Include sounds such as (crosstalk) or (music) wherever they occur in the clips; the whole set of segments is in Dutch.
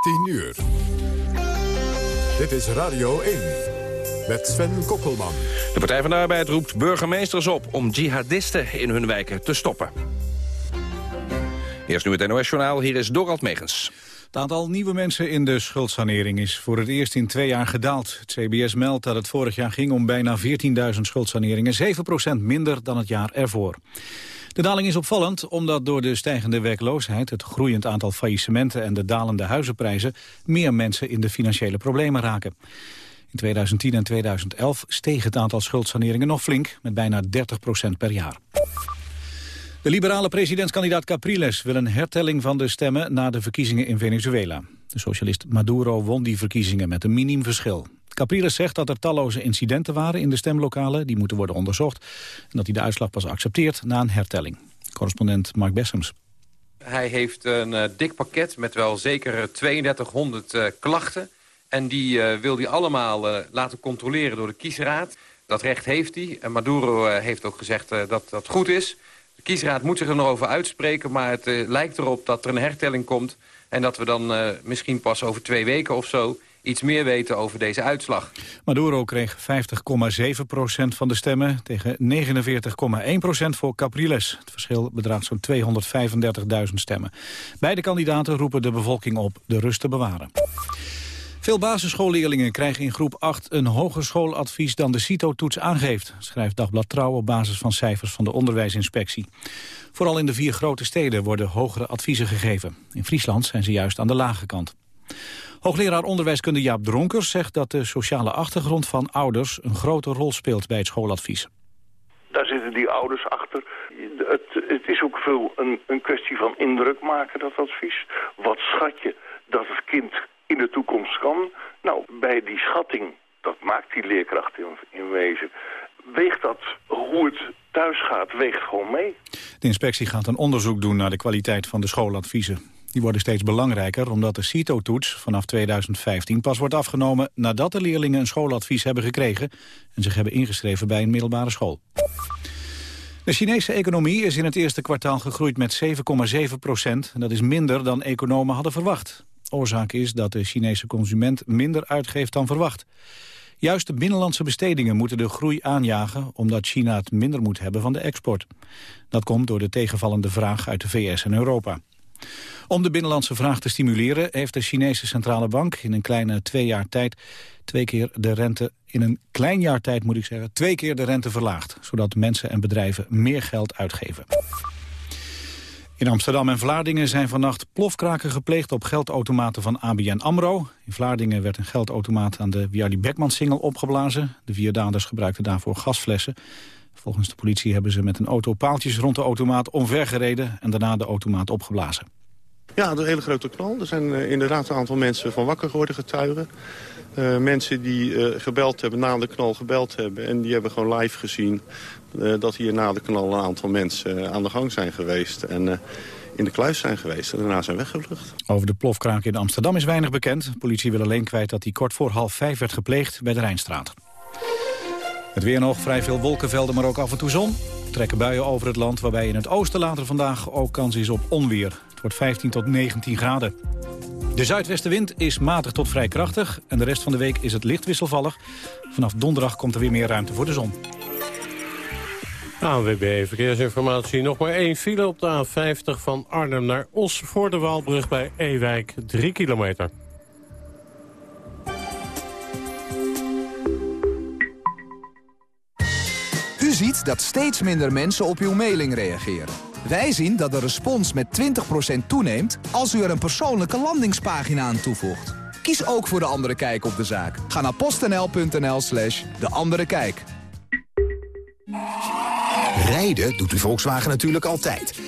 10 uur. Dit is Radio 1 met Sven Kokkelman. De Partij van de Arbeid roept burgemeesters op om jihadisten in hun wijken te stoppen. Eerst nu het NOS-journaal, hier is Dorald Megens. Het aantal nieuwe mensen in de schuldsanering is voor het eerst in twee jaar gedaald. Het CBS meldt dat het vorig jaar ging om bijna 14.000 schuldsaneringen, 7% minder dan het jaar ervoor. De daling is opvallend omdat door de stijgende werkloosheid... het groeiend aantal faillissementen en de dalende huizenprijzen... meer mensen in de financiële problemen raken. In 2010 en 2011 steeg het aantal schuldsaneringen nog flink... met bijna 30% per jaar. De liberale presidentskandidaat Capriles wil een hertelling van de stemmen... na de verkiezingen in Venezuela. De socialist Maduro won die verkiezingen met een miniem verschil. Capriles zegt dat er talloze incidenten waren in de stemlokalen. Die moeten worden onderzocht. En dat hij de uitslag pas accepteert na een hertelling. Correspondent Mark Bessems. Hij heeft een uh, dik pakket met wel zeker 3200 uh, klachten. En die uh, wil hij allemaal laten controleren door de kiesraad. Dat recht heeft hij. En Maduro heeft ook gezegd dat dat goed is. Kiesraad moet zich er nog over uitspreken. Maar het lijkt erop dat er een hertelling komt. En dat we dan misschien pas over twee weken of zo iets meer weten over deze uitslag. Maduro kreeg 50,7% van de stemmen tegen 49,1% voor Capriles. Het verschil bedraagt zo'n 235.000 stemmen. Beide kandidaten roepen de bevolking op de rust te bewaren. Veel basisschoolleerlingen krijgen in groep 8 een hoger schooladvies dan de CITO-toets aangeeft, schrijft Dagblad Trouw op basis van cijfers van de onderwijsinspectie. Vooral in de vier grote steden worden hogere adviezen gegeven. In Friesland zijn ze juist aan de lage kant. Hoogleraar onderwijskunde Jaap Dronkers zegt dat de sociale achtergrond van ouders een grote rol speelt bij het schooladvies. Daar zitten die ouders achter. Het, het is ook veel een, een kwestie van indruk maken, dat advies. Wat schat je dat het kind in de toekomst kan? Nou, bij die schatting, dat maakt die leerkracht in, wezen, weegt dat hoe het thuis gaat, weegt gewoon mee. De inspectie gaat een onderzoek doen naar de kwaliteit van de schooladviezen. Die worden steeds belangrijker omdat de CITO-toets vanaf 2015 pas wordt afgenomen nadat de leerlingen een schooladvies hebben gekregen en zich hebben ingeschreven bij een middelbare school. De Chinese economie is in het eerste kwartaal gegroeid met 7,7 procent. Dat is minder dan economen hadden verwacht. Oorzaak is dat de Chinese consument minder uitgeeft dan verwacht. Juist de binnenlandse bestedingen moeten de groei aanjagen... omdat China het minder moet hebben van de export. Dat komt door de tegenvallende vraag uit de VS en Europa. Om de binnenlandse vraag te stimuleren heeft de Chinese centrale bank in een kleine twee jaar tijd twee keer de rente, in een klein jaar tijd moet ik zeggen, twee keer de rente verlaagd. Zodat mensen en bedrijven meer geld uitgeven. In Amsterdam en Vlaardingen zijn vannacht plofkraken gepleegd op geldautomaten van ABN AMRO. In Vlaardingen werd een geldautomaat aan de Wiardi Beckman-singel opgeblazen. De vier daders gebruikten daarvoor gasflessen. Volgens de politie hebben ze met een auto paaltjes rond de automaat omvergereden en daarna de automaat opgeblazen. Ja, een hele grote knal. Er zijn uh, inderdaad een aantal mensen van wakker geworden, getuigen. Uh, mensen die uh, gebeld hebben, na de knal gebeld hebben... en die hebben gewoon live gezien dat hier na de knal een aantal mensen aan de gang zijn geweest... en in de kluis zijn geweest en daarna zijn weggevlucht. Over de plofkraak in Amsterdam is weinig bekend. De politie wil alleen kwijt dat hij kort voor half vijf werd gepleegd bij de Rijnstraat. Het weer nog, vrij veel wolkenvelden, maar ook af en toe zon. Trekken buien over het land, waarbij in het oosten later vandaag ook kans is op onweer. Het wordt 15 tot 19 graden. De zuidwestenwind is matig tot vrij krachtig en de rest van de week is het licht wisselvallig. Vanaf donderdag komt er weer meer ruimte voor de zon. ANWB Verkeersinformatie. Nog maar één file op de A50 van Arnhem naar Os... voor de Waalbrug bij Ewijk, 3 kilometer. U ziet dat steeds minder mensen op uw mailing reageren. Wij zien dat de respons met 20% toeneemt als u er een persoonlijke landingspagina aan toevoegt. Kies ook voor De Andere Kijk op de zaak. Ga naar postnl.nl slash De Andere Kijk. Rijden doet u Volkswagen natuurlijk altijd.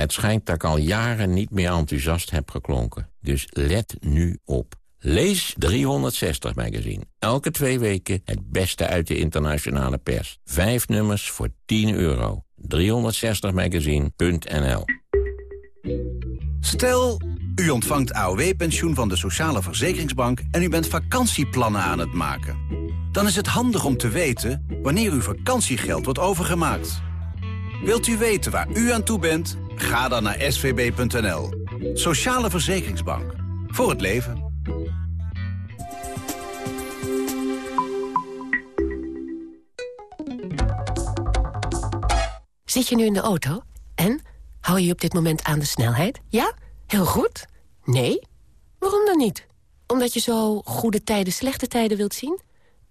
Het schijnt dat ik al jaren niet meer enthousiast heb geklonken. Dus let nu op. Lees 360 Magazine. Elke twee weken het beste uit de internationale pers. Vijf nummers voor 10 euro. 360magazine.nl Stel, u ontvangt AOW-pensioen van de Sociale Verzekeringsbank... en u bent vakantieplannen aan het maken. Dan is het handig om te weten wanneer uw vakantiegeld wordt overgemaakt. Wilt u weten waar u aan toe bent? Ga dan naar svb.nl. Sociale Verzekeringsbank. Voor het leven. Zit je nu in de auto? En? Hou je op dit moment aan de snelheid? Ja? Heel goed? Nee? Waarom dan niet? Omdat je zo goede tijden, slechte tijden wilt zien?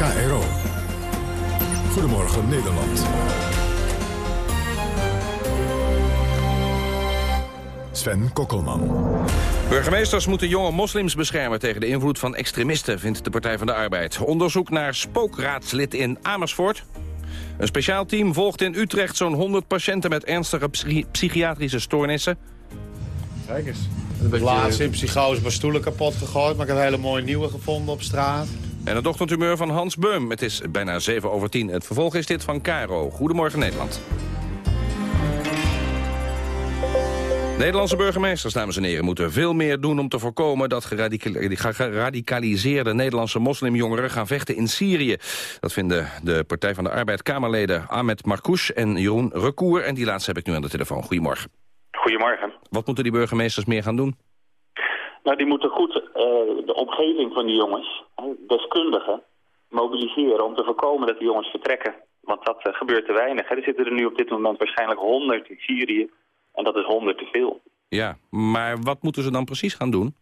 KRO. Goedemorgen Nederland. Sven Kokkelman. Burgemeesters moeten jonge moslims beschermen tegen de invloed van extremisten, vindt de Partij van de Arbeid. Onderzoek naar spookraadslid in Amersfoort. Een speciaal team volgt in Utrecht zo'n 100 patiënten met ernstige psychi psychiatrische stoornissen. Kijk eens. Laatst in psychose was stoelen kapot gegooid, maar ik heb een hele mooie nieuwe gevonden op straat. En het ochtendhumeur van Hans Beum. Het is bijna 7 over 10. Het vervolg is dit van Caro. Goedemorgen Nederland. Nederlandse burgemeesters, dames en heren, moeten veel meer doen om te voorkomen dat geradicaliseerde Nederlandse moslimjongeren gaan vechten in Syrië. Dat vinden de Partij van de Arbeid Kamerleden Ahmed Marcouch en Jeroen Recour. En die laatste heb ik nu aan de telefoon. Goedemorgen. Goedemorgen. Wat moeten die burgemeesters meer gaan doen? Nou, die moeten goed uh, de omgeving van die jongens, deskundigen, mobiliseren om te voorkomen dat die jongens vertrekken. Want dat uh, gebeurt te weinig. Hè. Er zitten er nu op dit moment waarschijnlijk honderd in Syrië. En dat is honderd te veel. Ja, maar wat moeten ze dan precies gaan doen?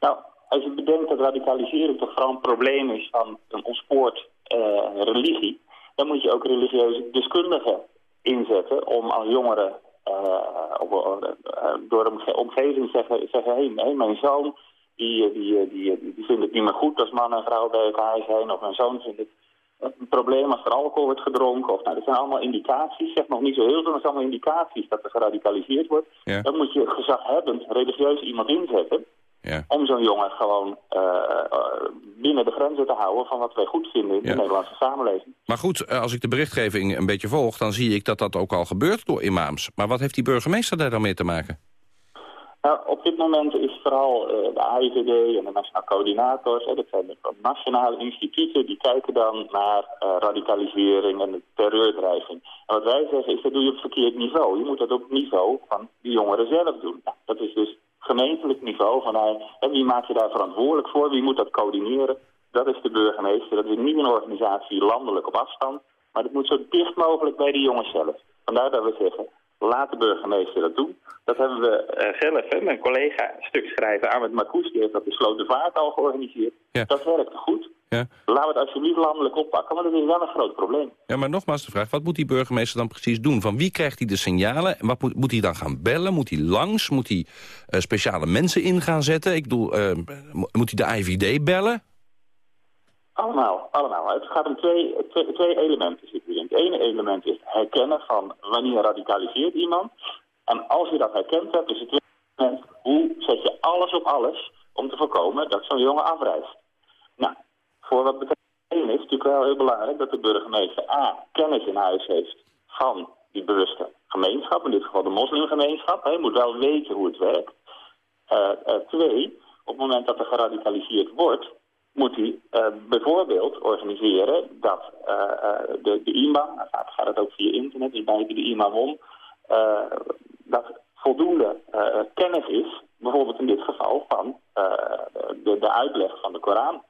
Nou, als je bedenkt dat radicalisering toch vooral een probleem is van een ontspoord uh, religie... dan moet je ook religieuze deskundigen inzetten om als jongeren door de omgeving zeggen, zeggen hey, hey, mijn zoon die, die, die, die vindt het niet meer goed als man en vrouw bij elkaar zijn. Of mijn zoon vindt het een probleem als er alcohol wordt gedronken. Of, nou, dat zijn allemaal indicaties, zeg nog niet zo heel veel, maar dat zijn allemaal indicaties dat er geradicaliseerd wordt. Ja. Dan moet je gezaghebbend, religieus iemand inzetten ja. om zo'n jongen gewoon uh, uh, binnen de grenzen te houden van wat wij goed vinden in Ja. de Nederlandse samenleving. Maar goed, eh, als ik de berichtgeving een beetje volg... dan zie ik dat dat ook al gebeurt door imams. Maar wat heeft die burgemeester daar dan mee te maken? Nou, op dit moment is vooral eh, de AIVD en de Nationaal Coördinators, hè, dat zijn de nationale instituten, die kijken dan naar eh, radicalisering en terreurdreiging. En wat wij zeggen is, dat doe je op verkeerd niveau. Je moet dat op het niveau van de jongeren zelf doen. Nou, dat is dus gemeentelijk niveau. Van, eh, hè, wie maakt je daar verantwoordelijk voor? Wie moet dat coördineren? Dat is de burgemeester. Dat is niet een organisatie landelijk op afstand. Maar dat moet zo dicht mogelijk bij de jongens zelf. Vandaar dat we zeggen, laat de burgemeester dat doen. Dat hebben we eh, zelf, hè, mijn collega stukschrijver Ahmed Marcouch, die heeft dat besloten vaart al georganiseerd. Ja. Dat werkt goed. Ja. Laten we het alsjeblieft landelijk oppakken, want dat is wel een groot probleem. Ja, maar nogmaals de vraag, wat moet die burgemeester dan precies doen? Van wie krijgt hij de signalen? En wat moet, moet hij dan gaan bellen? Moet hij langs? Moet hij eh, speciale mensen in gaan zetten? Ik bedoel, eh, mo- moet hij de IVD bellen? Allemaal, allemaal. Het gaat om twee, twee, twee elementen. Het ene element is herkennen van wanneer radicaliseert iemand. En als je dat herkend hebt, is het tweede element hoe zet je alles op alles om te voorkomen dat zo'n jongen afreist. Nou, voor wat betreft één is natuurlijk wel heel belangrijk dat de burgemeester A, kennis in huis heeft van die bewuste gemeenschap, in dit geval de moslimgemeenschap. Hij moet wel weten hoe het werkt. Eh, eh, twee, op het moment dat er geradicaliseerd wordt, moet hij eh, bijvoorbeeld organiseren dat de, de imam, nou, gaat het ook via internet, dus buiten de imam om, dat voldoende kennis is, bijvoorbeeld in dit geval van de, de uitleg van de Koran.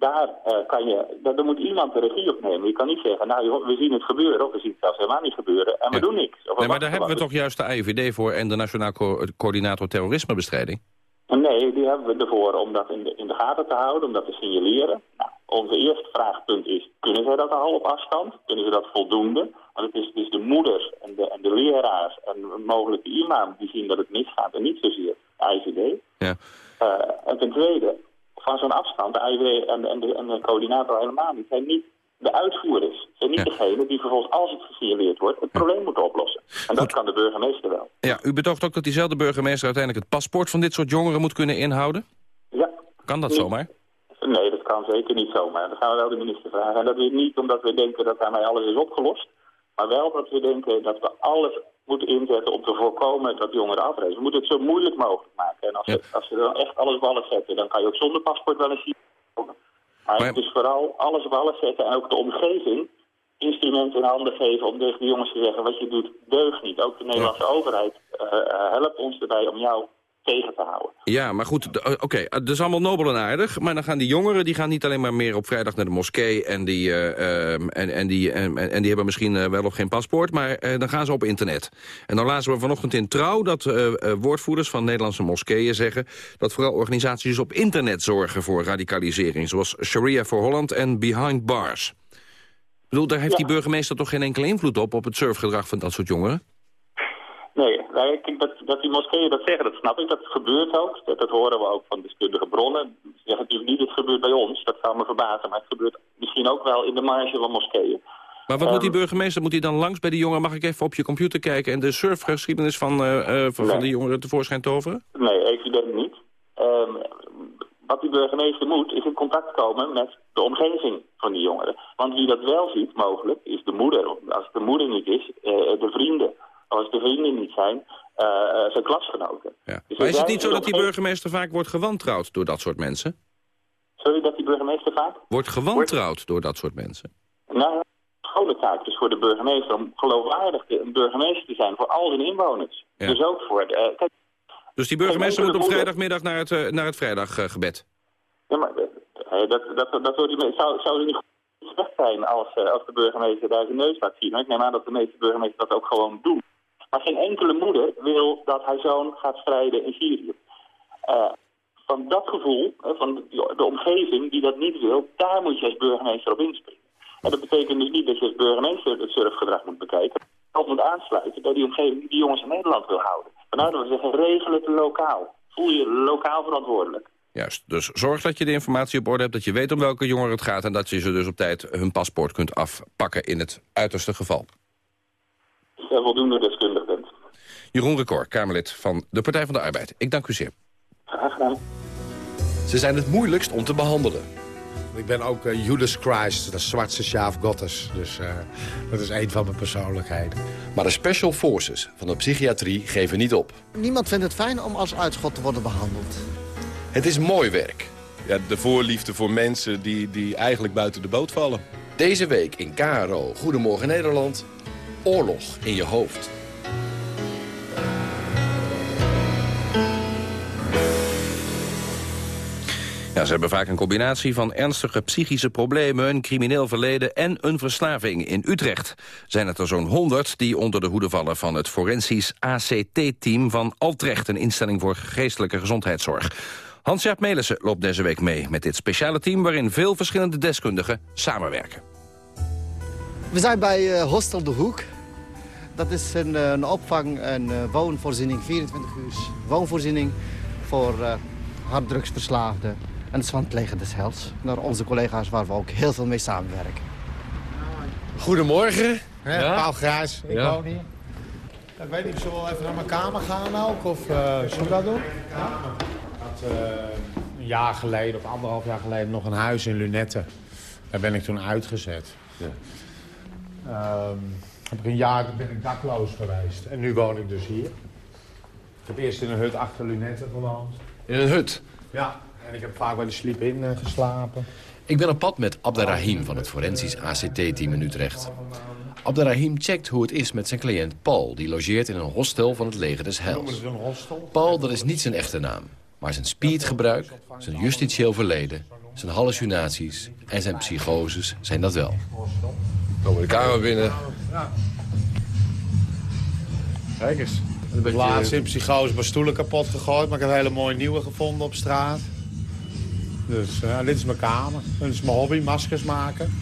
Daar, eh, kan je, daar, daar moet iemand de regie op nemen. Je kan niet zeggen, nou joh, we zien het gebeuren, of we zien het zelfs helemaal niet gebeuren, en we Ja. doen niks. Nee, maar daar hebben we toch juist de IVD voor... en de Nationaal Co- Coördinator Terrorismebestrijding? Nee, die hebben we ervoor om dat in de, in de gaten te houden, om dat te signaleren. Nou, onze eerste vraagpunt is, kunnen zij dat al op afstand? Kunnen ze dat voldoende? Want het is, het is de moeders en de, en de leraars en mogelijk de imam die zien dat het misgaat en niet zozeer de IVD. Ja. Uh, en ten tweede, van zo'n afstand, de IVD en, en, de, en de coördinator helemaal niet, zijn niet de uitvoerders. Zijn niet ja. degene die vervolgens, als het gesignaleerd wordt, het probleem moeten oplossen. En dat kan de burgemeester wel. Ja, u betoogt ook dat diezelfde burgemeester uiteindelijk het paspoort van dit soort jongeren moet kunnen inhouden? Ja. Kan dat zomaar? Nee, dat kan zeker niet zomaar. Dat gaan we wel de minister vragen. En dat is niet omdat we denken dat daarmee alles is opgelost. Maar wel dat we denken dat we alles moeten inzetten om te voorkomen dat jongeren afreizen. We moeten het zo moeilijk mogelijk maken. En als, ja. we, als we dan echt alles op alles zetten, dan kan je ook zonder paspoort wel eens zien. Maar, maar het is vooral alles op alles zetten en ook de omgeving instrumenten in handen geven om tegen de jongens te zeggen wat je doet deugt niet. Ook de Nederlandse ja. overheid uh, helpt ons erbij om jou tegen te houden. Ja, maar goed, oké, okay, dat is allemaal nobel en aardig. Maar dan gaan die jongeren, die gaan niet alleen maar meer op vrijdag naar de moskee... en die, uh, en, en, die, en, en die hebben misschien wel of geen paspoort... maar dan gaan ze op internet. En dan lazen we vanochtend in Trouw dat woordvoerders van Nederlandse moskeeën zeggen... dat vooral organisaties op internet zorgen voor radicalisering... zoals Sharia voor Holland en Behind Bars. Ik bedoel, daar heeft ja. die burgemeester toch geen enkele invloed op... op het surfgedrag van dat soort jongeren? Nee, kijk, dat, dat die moskeeën dat zeggen, dat snap ik. Dat gebeurt ook. Dat, dat horen we ook van deskundige bronnen. Ze zeggen natuurlijk niet, het gebeurt bij ons. Dat zou me verbazen. Maar het gebeurt misschien ook wel in de marge van moskeeën. Maar wat um, moet die burgemeester? Moet hij dan langs bij die jongeren? Mag ik even op je computer kijken... en de surfgeschiedenis van, uh, van, nee. van die jongeren tevoorschijn toveren? Nee, evident niet. Um, wat die burgemeester moet, is in contact komen met de omgeving van die jongeren. Want wie dat wel ziet, mogelijk, is de moeder. Als het de moeder niet is, uh, de vrienden als de vrienden niet zijn, uh, zijn klasgenoten. Ja. Dus maar is het niet zo dat die burgemeester vaak wordt gewantrouwd door dat soort mensen? Sorry, dat die burgemeester vaak? Wordt gewantrouwd door dat soort mensen? Nou, schone taak dus voor de burgemeester om geloofwaardig een burgemeester te zijn voor al zijn inwoners. Ja. Dus ook voor... De, uh, kijk, dus die burgemeester moet op vrijdagmiddag naar het, uh, naar het vrijdaggebed? ja, maar dat, dat, dat zou, zou, zou niet slecht zijn als, als de burgemeester daar zijn neus laat zien. Ik neem aan dat de meeste burgemeesters dat ook gewoon doen. Maar geen enkele moeder wil dat haar zoon gaat strijden in Syrië. Uh, van dat gevoel, uh, van de, omgeving die dat niet wil, daar moet je als burgemeester op inspringen. En dat betekent dus niet dat je als burgemeester het surfgedrag moet bekijken. Dat moet aansluiten bij die omgeving die die jongens in Nederland wil houden. Vandaar dat we zeggen, regel het lokaal. Voel je lokaal verantwoordelijk. Juist, dus zorg dat je de informatie op orde hebt, dat je weet om welke jongeren het gaat... en dat je ze dus op tijd hun paspoort kunt afpakken in het uiterste geval. En voldoende deskundig bent. Jeroen Record, Kamerlid van de Partij van de Arbeid. Ik dank u zeer. Graag gedaan. Ze zijn het moeilijkst om te behandelen. Ik ben ook uh, Judas Christ, de zwartste sjaaf Gottes. Dus uh, dat is een van mijn persoonlijkheden. Maar de special forces van de psychiatrie geven niet op. Niemand vindt het fijn om als uitschot te worden behandeld. Het is mooi werk. Ja, de voorliefde voor mensen die, die eigenlijk buiten de boot vallen. Deze week in KRO Goedemorgen Nederland. Oorlog in je hoofd. Ze hebben vaak een combinatie van ernstige psychische problemen... een crimineel verleden en een verslaving. In Utrecht zijn het er zo'n 100 die onder de hoede vallen... van het forensisch ACT-team van Altrecht... een instelling voor geestelijke gezondheidszorg. Hans-Jaap Melissen loopt deze week mee met dit speciale team... waarin veel verschillende deskundigen samenwerken. We zijn bij uh, Hostel De Hoek. Dat is een, een opvang, een uh, woonvoorziening, 24 uur woonvoorziening... voor uh, harddrugsverslaafden en het is van het leger des Hels. Naar onze collega's waar we ook heel veel mee samenwerken. Goedemorgen, hè? Ja. Paul Grijs, ik ja. woon hier. Ik weet niet, zullen we even naar mijn kamer gaan ook? Of uh, zullen we dat doen? Ja. Ik had uh, een jaar geleden, of anderhalf jaar geleden, nog een huis in Lunette. Daar ben ik toen uitgezet. Ja. Um, heb ik een jaar ben ik dakloos geweest. En nu woon ik dus hier. Ik heb eerst in een hut achter Lunette gewoond. In een hut? Ja, en ik heb vaak bij de sleep in uh, geslapen. Ik ben op pad met Abderrahim van het forensisch ACT-team in Utrecht. Abderrahim checkt hoe het is met zijn cliënt Paul... die logeert in een hostel van het leger des Heils. Paul, dat is niet zijn echte naam. Maar zijn speedgebruik, zijn justitieel verleden... zijn hallucinaties en zijn psychoses zijn dat wel. Komen de kamer binnen. Kijk eens. Ik heb laatst in psychose mijn stoelen kapot gegooid, maar ik heb hele mooie nieuwe gevonden op straat. Dus uh, dit is mijn kamer. Dit is mijn hobby, maskers maken.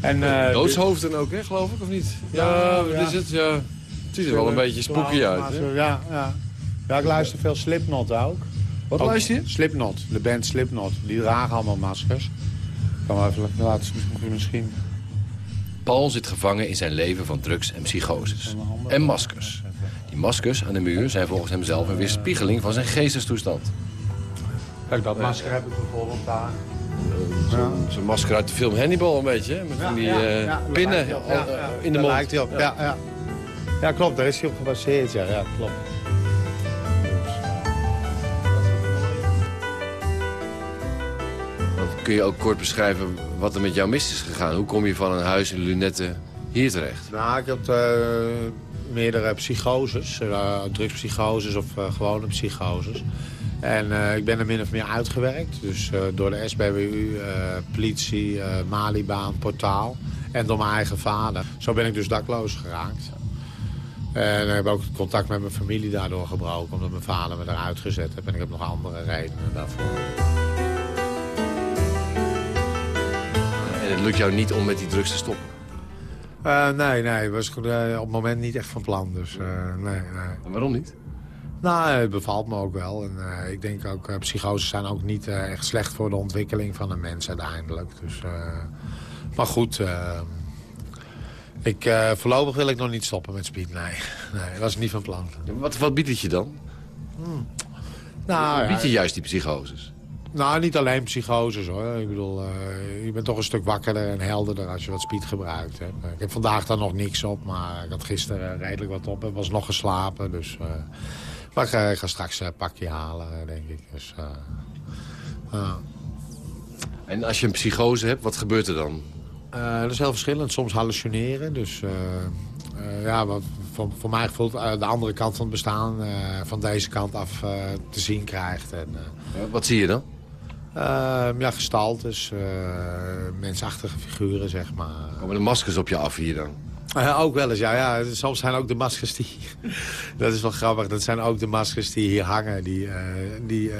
En, uh, Doodshoofden ook, hè, geloof ik, of niet? Ja, wat is het? Ja. Het ziet er wel een beetje spooky uit. Hè? Ja, ja. ja, ik luister veel Slipknot ook. Wat ook luister je? Slipknot, de band Slipknot. Die dragen allemaal maskers. Ik kan wel even laten misschien... Paul zit gevangen in zijn leven van drugs en psychoses. En maskers. Die maskers aan de muur zijn volgens hem zelf een weerspiegeling van zijn geestestoestand. Kijk, dat masker heb ik bijvoorbeeld daar. Zo'n zo masker uit de film Hannibal een beetje, hè? met van die uh, pinnen in de mond. lijkt hij op, ja. Ja, ja. klopt, daar is hij op gebaseerd, ja, ja klopt. kun je ook kort beschrijven wat er met jou mis is gegaan? Hoe kom je van een huis in lunetten hier terecht? Nou, ik had uh, meerdere psychoses, uh, drugspsychoses of uh, gewone psychoses. En ik ben er min of meer uitgewerkt. Dus door de SBWU, politie, Malibaan, portaal. En door mijn eigen vader. Zo ben ik dus dakloos geraakt. En ik heb ook contact met mijn familie daardoor gebroken. Omdat mijn vader me eruit gezet heeft. En ik heb nog andere redenen daarvoor. En het lukt jou niet om met die drugs te stoppen? Uh, nee, nee. was uh, op het moment niet echt van plan. Dus, uh, nee, nee. En waarom niet? Nou, het bevalt me ook wel. En ik denk ook, psychoses zijn ook niet echt slecht voor de ontwikkeling van een mens uiteindelijk. Dus, maar goed, ik, voorlopig wil ik nog niet stoppen met speed. Nee, (laughs) nee dat was niet van plan. Wat, wat biedt het je dan? Hmm. Nou, biedt je juist die psychoses? Nou, niet alleen psychoses hoor. Ik bedoel, uh, je bent toch een stuk wakkerder en helderder als je wat speed gebruikt. Hè. Ik heb vandaag dan nog niks op, maar ik had gisteren redelijk wat op. Ik was nog geslapen, dus... Uh, maar ik, uh, ik, ga straks een pakje halen, denk ik. Dus, en als je een psychose hebt, wat gebeurt er dan? dat is heel verschillend. Soms hallucineren, dus... ja, wat voor, voor mij gevoel de andere kant van het bestaan van deze kant af te zien krijgt. En, wat zie je dan? Uh, ja, gestaltes, mensachtige figuren, zeg maar. Komen de maskers op je af hier dan? Uh, ook wel eens, ja, ja. Soms zijn ook de maskers die... (laughs) dat is wel grappig. Dat zijn ook de maskers die hier hangen. Die, eh, die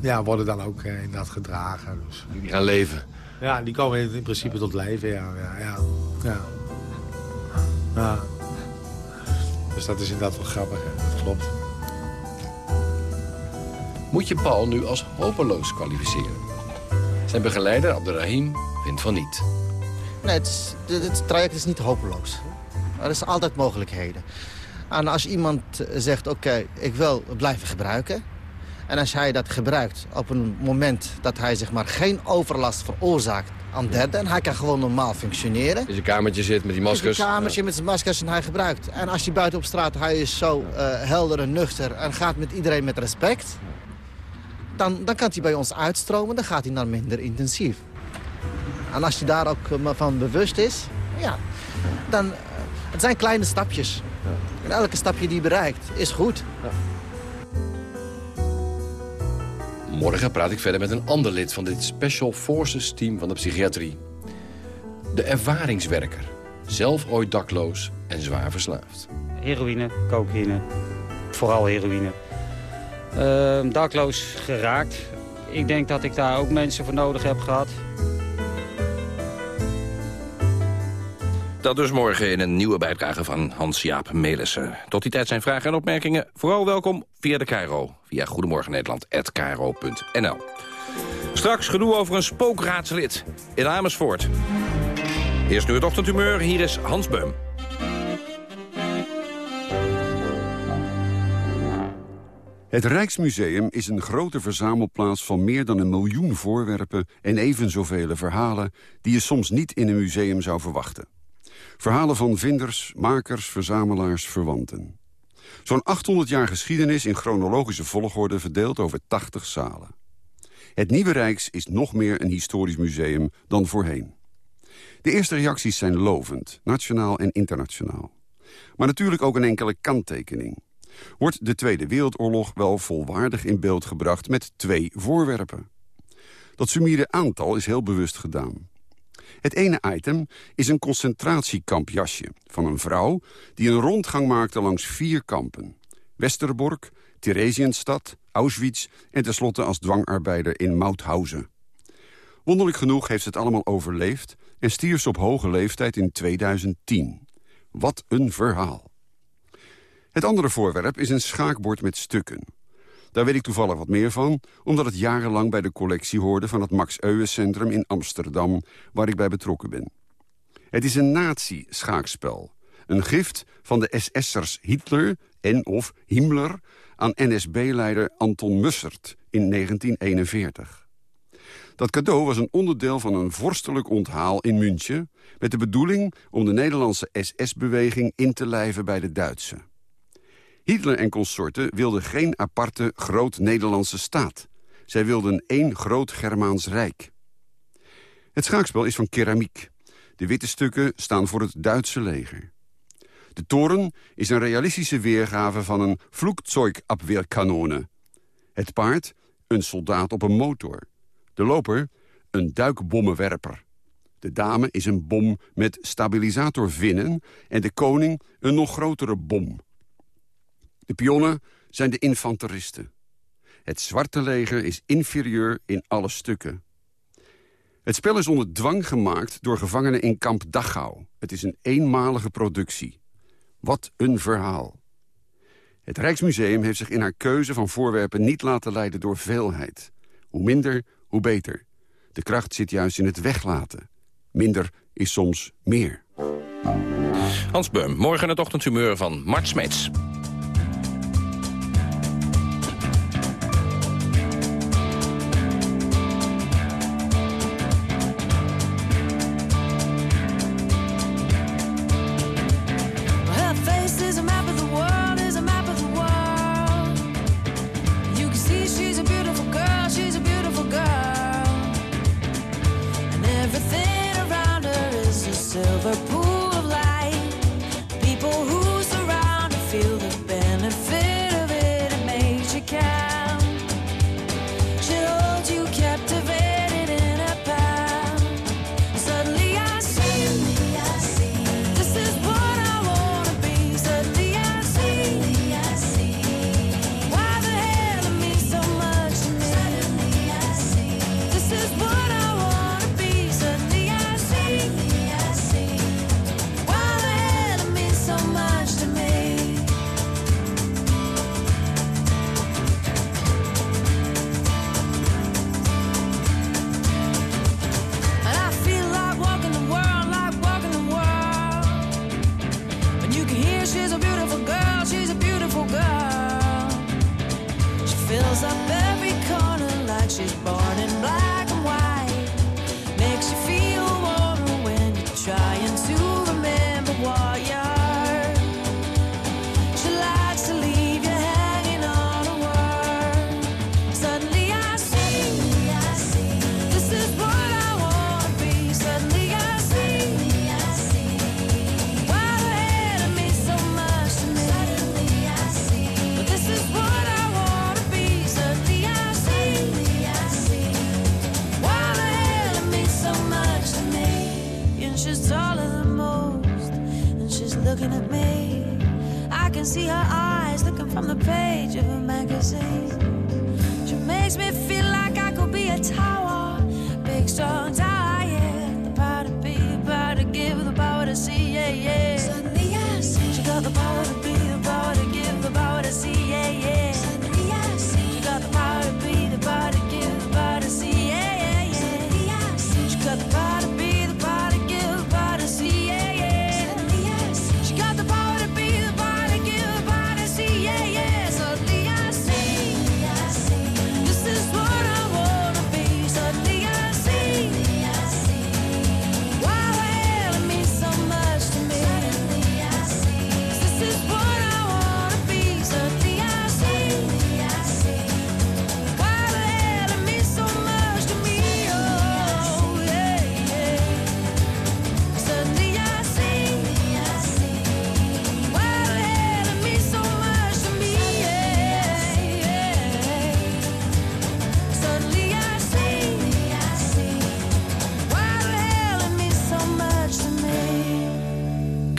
ja, worden dan ook inderdaad gedragen. Dus. Die gaan leven? Ja, die komen in, in principe tot leven, ja. ja, ja, ja. ja. Dus dat is inderdaad wel grappig, hè. dat klopt moet je Paul nu als hopeloos kwalificeren. Zijn begeleider Abdelrahim vindt van niet. Nee, het, is, het traject is niet hopeloos. Er zijn altijd mogelijkheden. En als iemand zegt, oké, ik wil blijven gebruiken... en als hij dat gebruikt op een moment dat hij zeg maar, geen overlast veroorzaakt aan derden... en hij kan gewoon normaal functioneren... In zijn kamertje zit met die maskers. In zijn kamertje met zijn maskers en hij gebruikt. En als hij buiten op straat, hij is zo uh, helder en nuchter... en gaat met iedereen met respect dan, dan kan hij bij ons uitstromen. Dan gaat hij naar minder intensief. En als je daar ook eh, van bewust is, ja, dan... Eh, het zijn kleine stapjes. En elke stapje die je bereikt, is goed. Ja. Morgen praat ik verder met een ander lid van dit Special Forces team van de psychiatrie. De ervaringswerker. Zelf ooit dakloos en zwaar verslaafd. Heroïne, cocaïne, vooral heroïne. Uh, dakloos geraakt. Ik denk dat ik daar ook mensen voor nodig heb gehad. Dat dus morgen in een nieuwe bijdrage van Hans-Jaap Melissen. Tot die tijd zijn vragen en opmerkingen. Vooral welkom via de Cairo. Via goedemorgennederland.nl. Straks gedoe over een spookraadslid in Amersfoort. Eerst nu het ochtendhumeur. Hier is Hans Beum. Het Rijksmuseum is een grote verzamelplaats van meer dan een miljoen voorwerpen... en even zoveel verhalen die je soms niet in een museum zou verwachten. Verhalen van vinders, makers, verzamelaars, verwanten. Zo'n 800 jaar geschiedenis in chronologische volgorde verdeeld over 80 zalen. Het Nieuwe Rijks is nog meer een historisch museum dan voorheen. De eerste reacties zijn lovend, nationaal en internationaal. Maar natuurlijk ook een enkele kanttekening wordt de Tweede Wereldoorlog wel volwaardig in beeld gebracht met twee voorwerpen. Dat summiere aantal is heel bewust gedaan. Het ene item is een concentratiekampjasje van een vrouw... die een rondgang maakte langs vier kampen. Westerbork, Theresienstadt, Auschwitz... en tenslotte als dwangarbeider in Mauthausen. Wonderlijk genoeg heeft ze het allemaal overleefd... en stierf ze op hoge leeftijd in 2010. Wat een verhaal. Het andere voorwerp is een schaakbord met stukken. Daar weet ik toevallig wat meer van... omdat het jarenlang bij de collectie hoorde van het Max Euwe Centrum in Amsterdam... waar ik bij betrokken ben. Het is een nazi-schaakspel. Een gift van de SS'ers Hitler en of Himmler... aan NSB-leider Anton Mussert in 1941. Dat cadeau was een onderdeel van een vorstelijk onthaal in München... met de bedoeling om de Nederlandse SS-beweging in te lijven bij de Duitse. Hitler en consorten wilden geen aparte groot-Nederlandse staat. Zij wilden één groot Germaans Rijk. Het schaakspel is van keramiek. De witte stukken staan voor het Duitse leger. De toren is een realistische weergave van een vloekzeugabweerkanone. Het paard, een soldaat op een motor. De loper, een duikbommenwerper. De dame is een bom met stabilisatorvinnen... en de koning een nog grotere bom. De pionnen zijn de infanteristen. Het zwarte leger is inferieur in alle stukken. Het spel is onder dwang gemaakt door gevangenen in kamp Dachau. Het is een eenmalige productie. Wat een verhaal. Het Rijksmuseum heeft zich in haar keuze van voorwerpen niet laten leiden door veelheid. Hoe minder, hoe beter. De kracht zit juist in het weglaten. Minder is soms meer. Hans Beum, morgen het ochtendhumeur van Mart Smeets.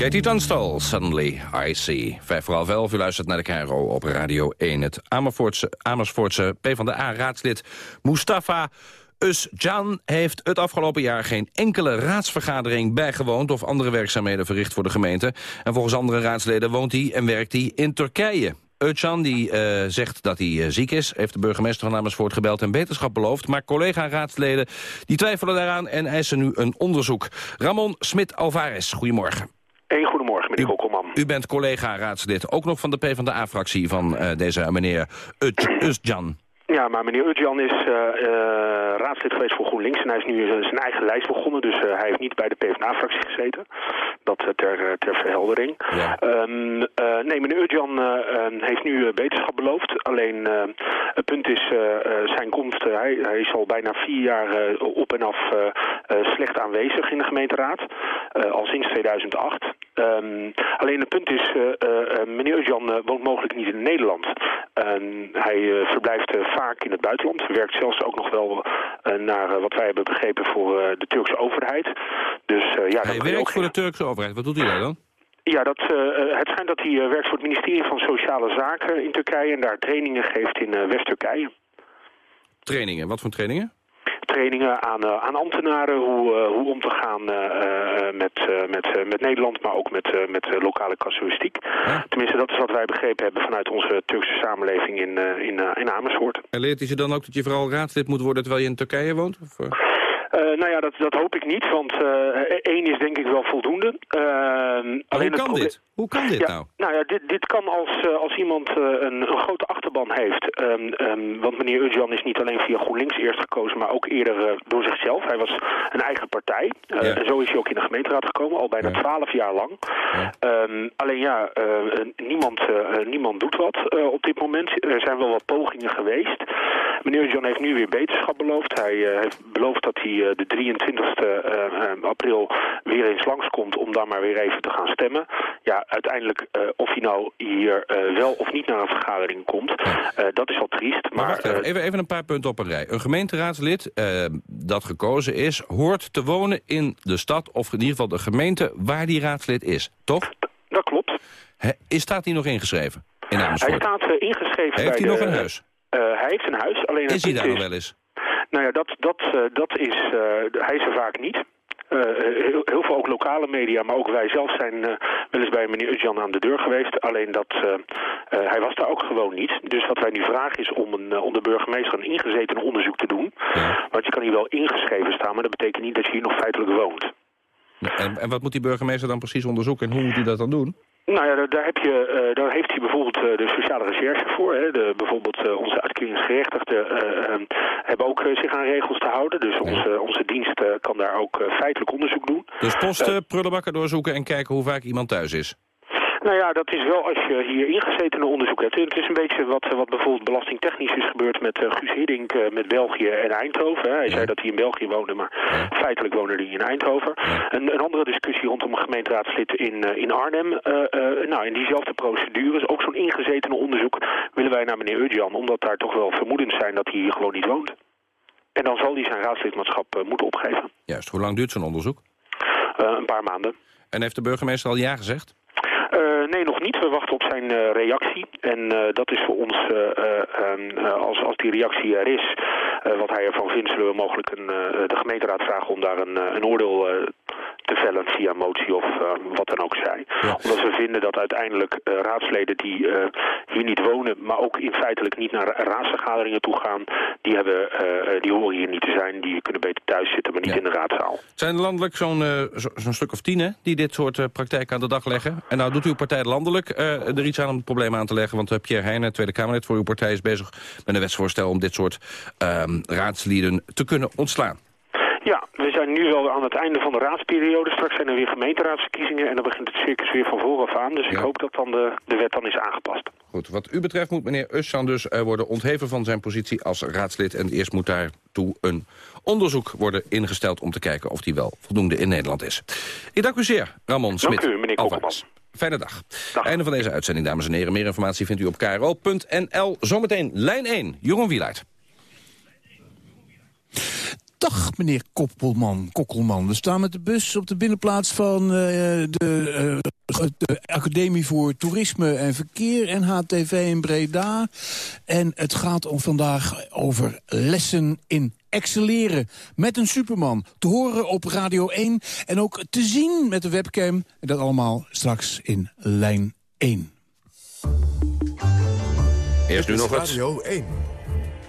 Katie Tunstall, Suddenly I See. Vijf voor half u luistert naar de KRO op Radio 1. Het Amersfoortse, Amersfoortse PvdA-raadslid Mustafa Özcan heeft het afgelopen jaar geen enkele raadsvergadering bijgewoond... of andere werkzaamheden verricht voor de gemeente. En volgens andere raadsleden woont hij en werkt hij in Turkije. Özcan die eh, zegt dat hij eh, ziek is, heeft de burgemeester van Amersfoort gebeld en beterschap beloofd. Maar collega-raadsleden die twijfelen daaraan en eisen nu een onderzoek. Ramon Smit-Alvarez, goedemorgen. Hey, goedemorgen, meneer Kokkelman. U bent collega-raadslid, ook nog van de PvdA-fractie van eh, deze meneer Özcan. Ja, maar meneer Utjan is uh, uh, raadslid geweest voor GroenLinks en hij is nu zijn eigen lijst begonnen. Dus uh, hij heeft niet bij de PvdA-fractie gezeten. Dat ter, ter verheldering. Ja. Um, nee, meneer Utjan heeft nu beterschap beloofd. Alleen het punt is zijn komst. hij, hij is al bijna vier jaar op en af slecht aanwezig in de gemeenteraad. al sinds 2008. Um, alleen het punt is, meneer Utjan woont mogelijk niet in Nederland. hij verblijft vaak in het buitenland. Werkt zelfs ook nog wel naar wat wij hebben begrepen voor de Turkse overheid. Dus, ja, hij werkt ook... voor de Turkse overheid. Wat doet hij daar dan? Ja, dat, het schijnt dat hij werkt voor het ministerie van Sociale Zaken in Turkije... en daar trainingen geeft in West-Turkije. Trainingen? Wat voor trainingen? Trainingen aan, uh, aan ambtenaren hoe, uh, hoe om te gaan uh, met, met, met Nederland, maar ook met, met lokale casuïstiek. Ja. Tenminste, dat is wat wij begrepen hebben vanuit onze Turkse samenleving in, in, in Amersfoort. En leert hij ze dan ook dat je vooral raadslid moet worden terwijl je in Turkije woont? Of? Uh, nou ja, dat, dat hoop ik niet, want uh, één is denk ik wel voldoende. Uh, hoe kan dit? Hoe kan dit ja, nou? Nou ja, dit, dit kan als, als iemand een, een, grote achterban heeft. Um, um, want meneer Urjan is niet alleen via GroenLinks eerst gekozen, maar ook eerder door zichzelf. Hij was een eigen partij. Ja. En zo is hij ook in de gemeenteraad gekomen, al bijna twaalf jaar lang. Um, alleen ja, niemand, niemand doet wat op dit moment. Er zijn wel wat pogingen geweest. Meneer Urjan heeft nu weer beterschap beloofd. Hij heeft beloofd dat hij de 23 uh, april weer eens langskomt om dan maar weer even te gaan stemmen. Ja, uiteindelijk uh, of hij nou hier uh, wel of niet naar een vergadering komt, uh, dat is wel triest. Maar, maar even, even, even, een paar punten op een rij. Een gemeenteraadslid dat gekozen is, hoort te wonen in de stad of in ieder geval de gemeente waar die raadslid is, toch? Dat klopt. He, is, staat hij nog ingeschreven in Amersfoort? Hij staat ingeschreven heeft bij hij de, nog een huis? hij heeft een huis. Alleen is hij daar nog wel eens? Nou ja, dat, dat, dat is, hij is er vaak niet. Uh, heel, heel, veel ook lokale media, maar ook wij zelf zijn wel eens bij meneer Utjan aan de deur geweest. Alleen dat, hij was daar ook gewoon niet. Dus wat wij nu vragen is om, een, de burgemeester een ingezeten onderzoek te doen. Want je kan hier wel ingeschreven staan, maar dat betekent niet dat je hier nog feitelijk woont. En, en wat moet die burgemeester dan precies onderzoeken en hoe moet hij dat dan doen? Nou ja, daar, heb je, uh, daar heeft hij bijvoorbeeld uh, de sociale recherche voor. Hè. De, bijvoorbeeld uh, onze uitkeringsgerechtigden hebben ook zich aan regels te houden. Dus onze, onze dienst kan daar ook feitelijk onderzoek doen. Dus posten, prullenbakken doorzoeken en kijken hoe vaak iemand thuis is? Nou ja, dat is wel als je hier ingezetene onderzoek hebt. Het is een beetje wat, wat bijvoorbeeld belastingtechnisch is gebeurd met uh, Guus Hiddink uh, met België en Eindhoven. Hè. Hij ja. zei dat hij in België woonde, maar feitelijk woonde hij in Eindhoven. Ja. Een, een, andere discussie rondom een gemeenteraadslid in, uh, in Arnhem. nou, in diezelfde procedures, ook zo'n ingezetene onderzoek, willen wij naar meneer Udjan. Omdat daar toch wel vermoedens zijn dat hij hier gewoon niet woont. En dan zal hij zijn raadslidmaatschap moeten opgeven. Juist, hoe lang duurt zo'n onderzoek? een paar maanden. En heeft de burgemeester al ja gezegd? Nee, nog niet. We wachten op zijn uh, reactie. En uh, dat is voor ons, um, als, als die reactie er is, wat hij ervan vindt, zullen we mogelijk een, de gemeenteraad vragen om daar een, een oordeel te vellen via motie of wat dan ook zij. Ja. Omdat we vinden dat uiteindelijk raadsleden die hier niet wonen, maar ook in feitelijk niet naar raadsvergaderingen toe gaan, die, hebben, die horen hier niet te zijn. Die kunnen beter thuis zitten, maar niet Ja. in de raadzaal. Zijn er landelijk zo'n zo, zo'n stuk of tien hè, die dit soort praktijken aan de dag leggen. En nou doet uw partij landelijk er iets aan om het probleem aan te leggen. Want Pierre Heijnen, Tweede Kamerlid voor uw partij, is bezig met een wetsvoorstel om dit soort um, raadslieden te kunnen ontslaan. Ja, we zijn nu wel aan het einde van de raadsperiode. Straks zijn er weer gemeenteraadsverkiezingen en dan begint het circus weer van vooraf aan. Dus ik hoop dat dan de, de wet dan is aangepast. Goed, wat u betreft moet meneer Ussan dus uh, worden ontheven van zijn positie als raadslid. En eerst moet daartoe een onderzoek worden ingesteld om te kijken of hij wel voldoende in Nederland is. Ik dank u zeer, Ramon Smit. Dank u, meneer Kokkelman. Fijne dag. dag. Einde van deze uitzending, dames en heren. Meer informatie vindt u op kro.nl. Zometeen lijn 1, Jeroen Wielaert. Dag, meneer Koppelman, Kokkelman. We staan met de bus op de binnenplaats van uh, de, uh, de, Academie voor Toerisme en Verkeer, NHTV in Breda. En het gaat om vandaag over lessen in excelleren met een superman. Te horen op Radio 1 en ook te zien met de webcam. En dat allemaal straks in lijn 1. Eerst nu nog het... Radio 1.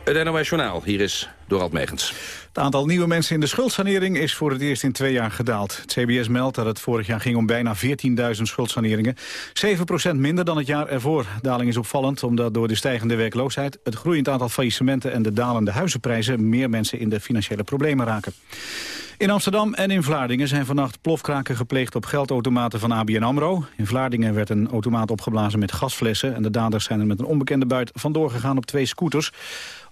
Het NOS Journaal. Hier is Dorald Megens. Het aantal nieuwe mensen in de schuldsanering is voor het eerst in twee jaar gedaald. Het CBS meldt dat het vorig jaar ging om bijna 14.000 schuldsaneringen. 7% minder dan het jaar ervoor. Daling is opvallend omdat door de stijgende werkloosheid... het groeiend aantal faillissementen en de dalende huizenprijzen... meer mensen in de financiële problemen raken. In Amsterdam en in Vlaardingen zijn vannacht plofkraken gepleegd op geldautomaten van ABN AMRO. In Vlaardingen werd een automaat opgeblazen met gasflessen... en de daders zijn er met een onbekende buit vandoor gegaan op twee scooters.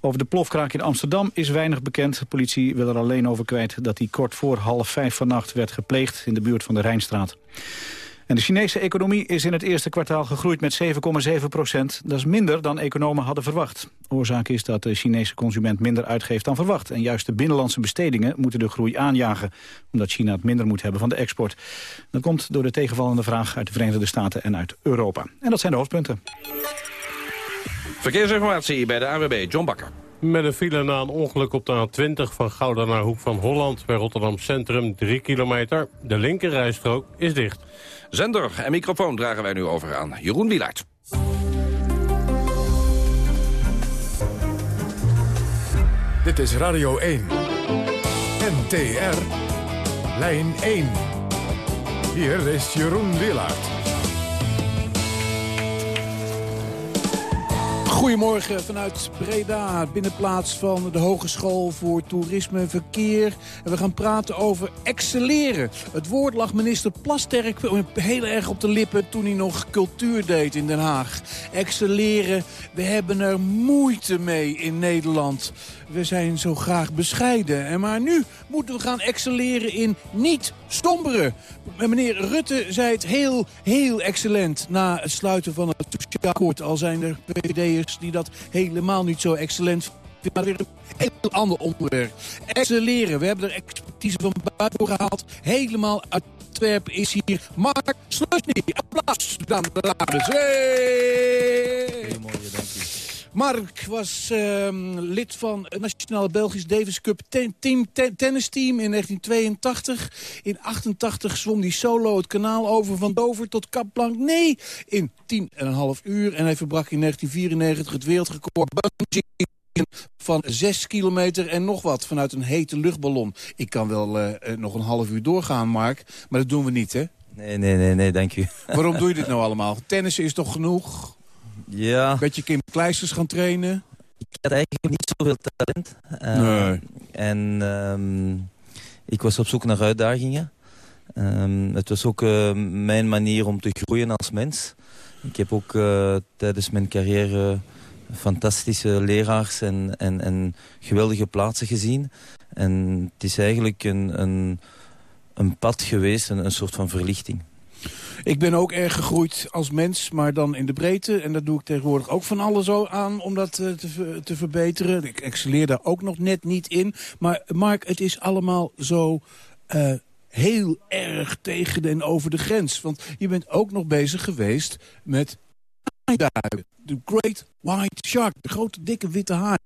Over de plofkraak in Amsterdam is weinig bekend. De politie wil er alleen over kwijt dat die kort voor half vijf vannacht werd gepleegd in de buurt van de Rijnstraat. En de Chinese economie is in het eerste kwartaal gegroeid met 7,7 procent. Dat is minder dan economen hadden verwacht. Oorzaak is dat de Chinese consument minder uitgeeft dan verwacht. En juist de binnenlandse bestedingen moeten de groei aanjagen. Omdat China het minder moet hebben van de export. Dat komt door de tegenvallende vraag uit de Verenigde Staten en uit Europa. En dat zijn de hoofdpunten. Verkeersinformatie bij de AWB, John Bakker. Met een file na een ongeluk op de A20 van Gouda naar Hoek van Holland... bij Rotterdam Centrum, 3 kilometer. De linkerrijstrook is dicht. Zender en microfoon dragen wij nu over aan Jeroen Wielaert. Dit is Radio 1. NTR. Lijn 1. Hier is Jeroen Wielaert. Goedemorgen vanuit Breda, binnenplaats van de Hogeschool voor Toerisme en Verkeer. En we gaan praten over excelleren. Het woord lag minister Plasterk heel erg op de lippen toen hij nog cultuur deed in Den Haag. Excelleren, we hebben er moeite mee in Nederland. We zijn zo graag bescheiden. En maar nu moeten we gaan excelleren in niet stomberen. Meneer Rutte zei het heel, heel excellent na het sluiten van het akkoord. Al zijn er PVD'ers die dat helemaal niet zo excellent vinden. Maar weer een heel ander onderwerp. Excelleren. We hebben er expertise van buiten gehaald. Helemaal uit is hier Mark Slusny. Applaus, dames en heren. Hey! dank u. Mark was uh, lid van het Nationale Belgisch Davis Cup ten, team, ten, tennisteam in 1982. In 88 zwom hij solo het kanaal over van Dover tot Kaplank. Nee, in 10,5 uur. En hij verbrak in 1994 het wereldrecord van 6 kilometer en nog wat vanuit een hete luchtballon. Ik kan wel uh, nog een half uur doorgaan, Mark, maar dat doen we niet, hè? Nee, nee, nee, nee, dank u. Waarom doe je dit (laughs) nou allemaal? Tennissen is toch genoeg? Ja. Beetje Kim Kleisters gaan trainen? Ik had eigenlijk niet zoveel talent. Uh, nee. En um, ik was op zoek naar uitdagingen. Um, het was ook uh, mijn manier om te groeien als mens. Ik heb ook uh, tijdens mijn carrière fantastische leraars en, en, en geweldige plaatsen gezien. En het is eigenlijk een, een, een pad geweest, een, een soort van verlichting. Ik ben ook erg gegroeid als mens, maar dan in de breedte. En dat doe ik tegenwoordig ook van alles aan om dat uh, te, te verbeteren. Ik excelleer daar ook nog net niet in. Maar Mark, het is allemaal zo... Uh, heel erg tegen en over de grens. Want je bent ook nog bezig geweest met de Great White Shark, de grote dikke witte haai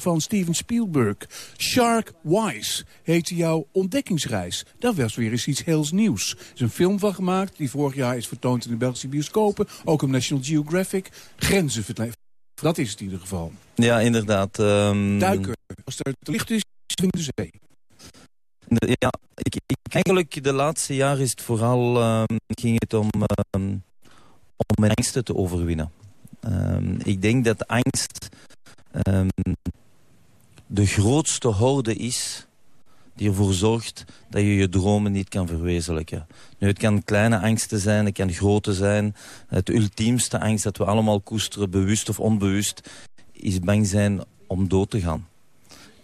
van Steven Spielberg. Shark Wise heette jouw ontdekkingsreis. Dat was weer eens iets heel nieuws. Er is een film van gemaakt die vorig jaar is vertoond in de Belgische bioscopen. Ook op National Geographic. Grenzen Dat is het in ieder geval. Ja, inderdaad. Um... Duiken. Als er te licht is, in de zee. Ja, ik, ik, eigenlijk de laatste jaren is het vooral, um, ging het om... Um, om mijn angsten te overwinnen. Um, ik denk dat angst um, de grootste horde is die ervoor zorgt dat je je dromen niet kan verwezenlijken. Nu, het kan kleine angsten zijn, het kan grote zijn. Het ultiemste angst dat we allemaal koesteren, bewust of onbewust, is bang zijn om dood te gaan.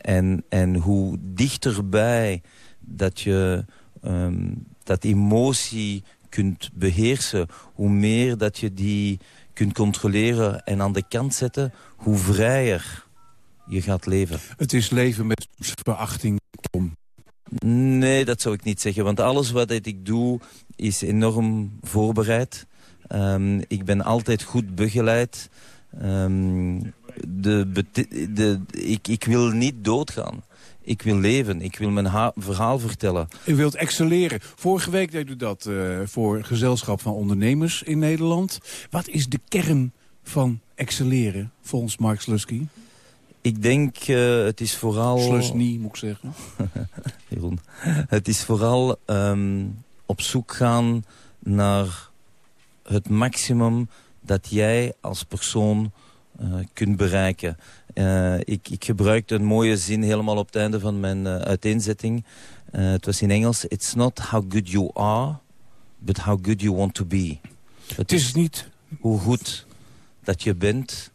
En, en hoe dichterbij dat je um, dat emotie kunt beheersen, hoe meer dat je die kunt controleren en aan de kant zetten, hoe vrijer je gaat leven. Het is leven met verachting, Tom. Nee, dat zou ik niet zeggen. Want alles wat ik doe is enorm voorbereid. Um, ik ben altijd goed begeleid. Um, de, de, ik, ik wil niet doodgaan. Ik wil leven. Ik wil mijn verhaal vertellen. U wilt excelleren. Vorige week deed u dat uh, voor Gezelschap van Ondernemers in Nederland. Wat is de kern van excelleren volgens Mark Slusky? Ik denk, uh, het is vooral... Slusny, moet ik zeggen. (laughs) Jeroen. Het is vooral um, op zoek gaan naar het maximum dat jij als persoon uh, kunt bereiken. Uh, ik, ik gebruikte een mooie zin helemaal op het einde van mijn uh, uiteenzetting. het was in Engels. It's not how good you are, but how good you want to be. Het is niet... Hoe goed dat je bent,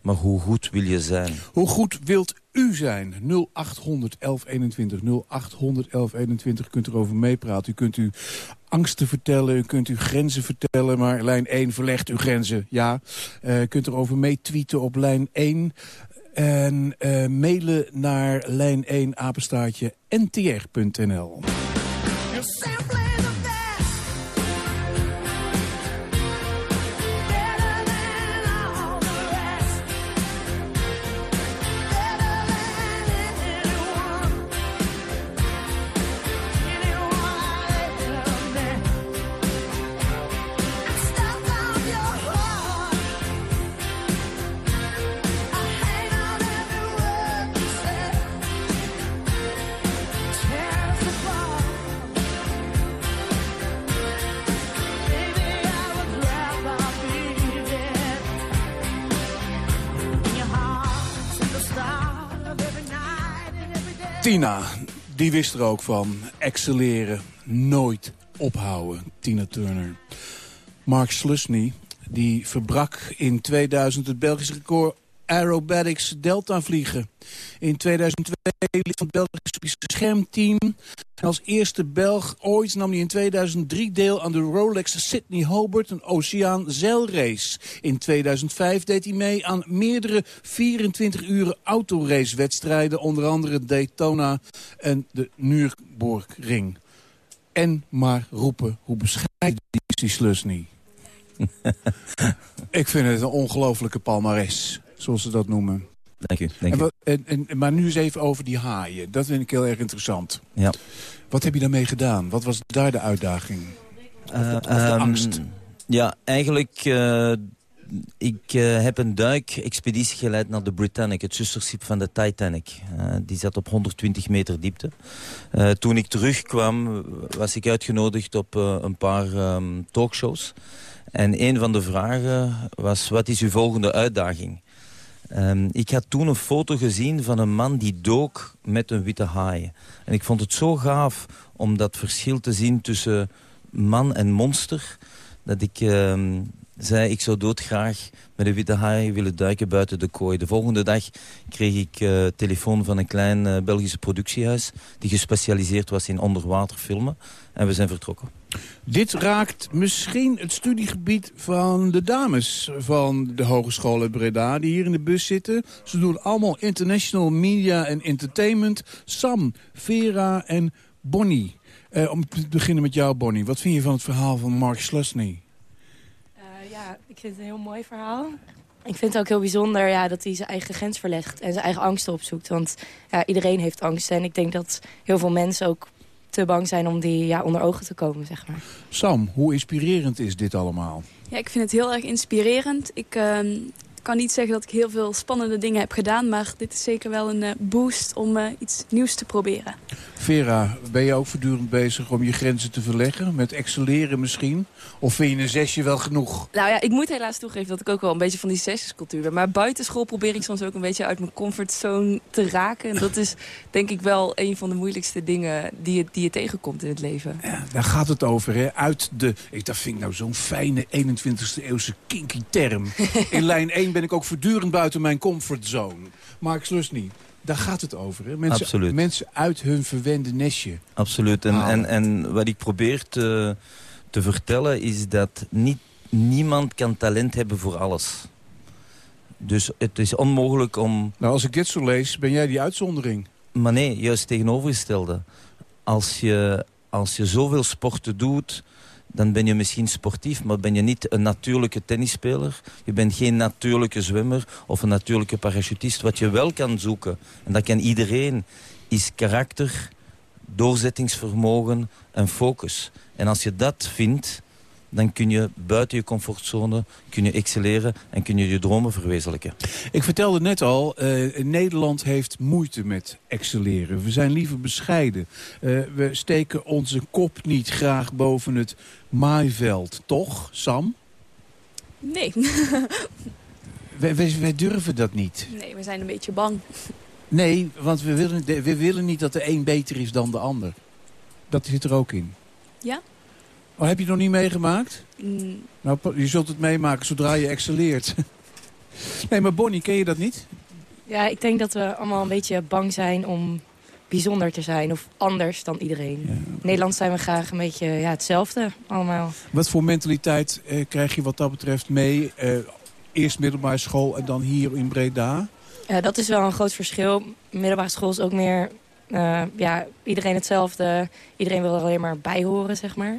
maar hoe goed wil je zijn? Hoe goed wilt u zijn? 0800 1121. 0800 1121 kunt erover meepraten. U kunt u angsten vertellen, u kunt uw grenzen vertellen... maar lijn 1 verlegt uw grenzen, ja. Uh, u kunt erover meetweeten op lijn 1... En uh, mailen naar lijn 1 apenstaartje ntr.nl. Tina, die wist er ook van. Excelleren, nooit ophouden. Tina Turner. Mark Slusny, die verbrak in 2000 het Belgische record aerobatics delta vliegen. In 2002 lid van het Belgische schermteam. En als eerste Belg ooit nam hij in 2003 deel aan de Rolex Sydney Hobart, een oceaan zeilrace. In 2005 deed hij mee aan meerdere 24 uur autoracewedstrijden, onder andere Daytona en de Nürburgring. En maar roepen hoe bescheiden is die slus niet. (laughs) Ik vind het een ongelofelijke palmares zoals ze dat noemen. Dank u. Dank u. En, en, en, maar nu eens even over die haaien. Dat vind ik heel erg interessant. Ja. Wat heb je daarmee gedaan? Wat was daar de uitdaging? Of, de, of de um, angst? Ja, eigenlijk... Uh, ik uh, heb een duik-expeditie geleid naar de Britannic, het zusterschip van de Titanic. Uh, die zat op 120 meter diepte. Uh, toen ik terugkwam was ik uitgenodigd op een paar um, talkshows. En een van de vragen was, wat is uw volgende uitdaging? Um, ik had toen een foto gezien van een man die dook met een witte haai. En ik vond het zo gaaf om dat verschil te zien tussen man en monster... dat ik um, zei, ik zou doodgraag met een witte haai willen duiken buiten de kooi. De volgende dag kreeg ik uh, telefoon van een klein uh, Belgische productiehuis... die gespecialiseerd was in onderwaterfilmen. En we zijn vertrokken. Dit raakt misschien het studiegebied van de dames van de Hogeschool uit Breda... die hier in de bus zitten. Ze doen allemaal international media en entertainment. Sam, Vera en Bonnie. Uh, om te beginnen met jou, Bonnie. Wat vind je van het verhaal van Mark Slusny? Uh, ja, ik vind het een heel mooi verhaal. Ik vind het ook heel bijzonder ja, dat hij zijn eigen grens verlegt en zijn eigen angsten opzoekt. Want iedereen heeft angsten en ik denk dat heel veel mensen ook te bang zijn om die ja, onder ogen te komen, zeg maar. Sam, hoe inspirerend is dit allemaal? Ja, ik vind het heel erg inspirerend. Ik uh, kan niet zeggen dat ik heel veel spannende dingen heb gedaan... maar dit is zeker wel een uh, boost om uh, iets nieuws te proberen. Vera, ben je ook voortdurend bezig om je grenzen te verleggen? Met excelleren misschien? Of vind je een zesje wel genoeg? Nou ja, ik moet helaas toegeven dat ik ook wel een beetje van die zesjescultuur ben. Maar buitenschool probeer ik soms ook een beetje uit mijn comfortzone te raken. En dat is denk ik wel een van de moeilijkste dingen die je, die je tegenkomt in het leven. Ja, daar gaat het over, hè? Uit de... Ik, dat vind ik nou zo'n fijne 21e eeuwse kinky term. (laughs) In lijn 1 ben ik ook voortdurend buiten mijn comfortzone. Mark Slusny. Daar gaat het over. Hè? Mensen, Absoluut. mensen uit hun verwende nestje. Absoluut. En, en, en wat ik probeer te, te vertellen is dat niet, niemand kan talent hebben voor alles. Dus het is onmogelijk om... Nou, als ik dit zo lees, ben jij die uitzondering. Maar nee, juist tegenovergestelde. Als je, als je zoveel sporten doet, dan ben je misschien sportief... maar ben je niet een natuurlijke tennisspeler. Je bent geen natuurlijke zwemmer of een natuurlijke parachutist. Wat je wel kan zoeken, en dat kan iedereen, is karakter, doorzettingsvermogen en focus. En als je dat vindt, dan kun je buiten je comfortzone kun je excelleren en kun je je dromen verwezenlijken. Ik vertelde net al, eh, Nederland heeft moeite met excelleren. We zijn liever bescheiden. Eh, we steken onze kop niet graag boven het maaiveld. Toch, Sam? Nee. (laughs) Wij, wij, wij durven dat niet. nee, we zijn een beetje bang. Nee, want we willen, we willen niet dat de een beter is dan de ander. Dat zit er ook in. Ja? Oh, heb je het nog niet meegemaakt? Mm, Nou, je zult het meemaken zodra je excelleert. (laughs) nee, maar Bonnie, ken je dat niet? Ja, ik denk dat we allemaal een beetje bang zijn om bijzonder te zijn. Of anders dan iedereen. In Nederland zijn we graag een beetje ja, hetzelfde allemaal. Wat voor mentaliteit eh, krijg je wat dat betreft mee? Eh, eerst middelbare school en dan hier in Breda? Ja, dat is wel een groot verschil. Middelbare school is ook meer... eh, ja, iedereen hetzelfde. Iedereen wil er alleen maar bij horen, zeg maar.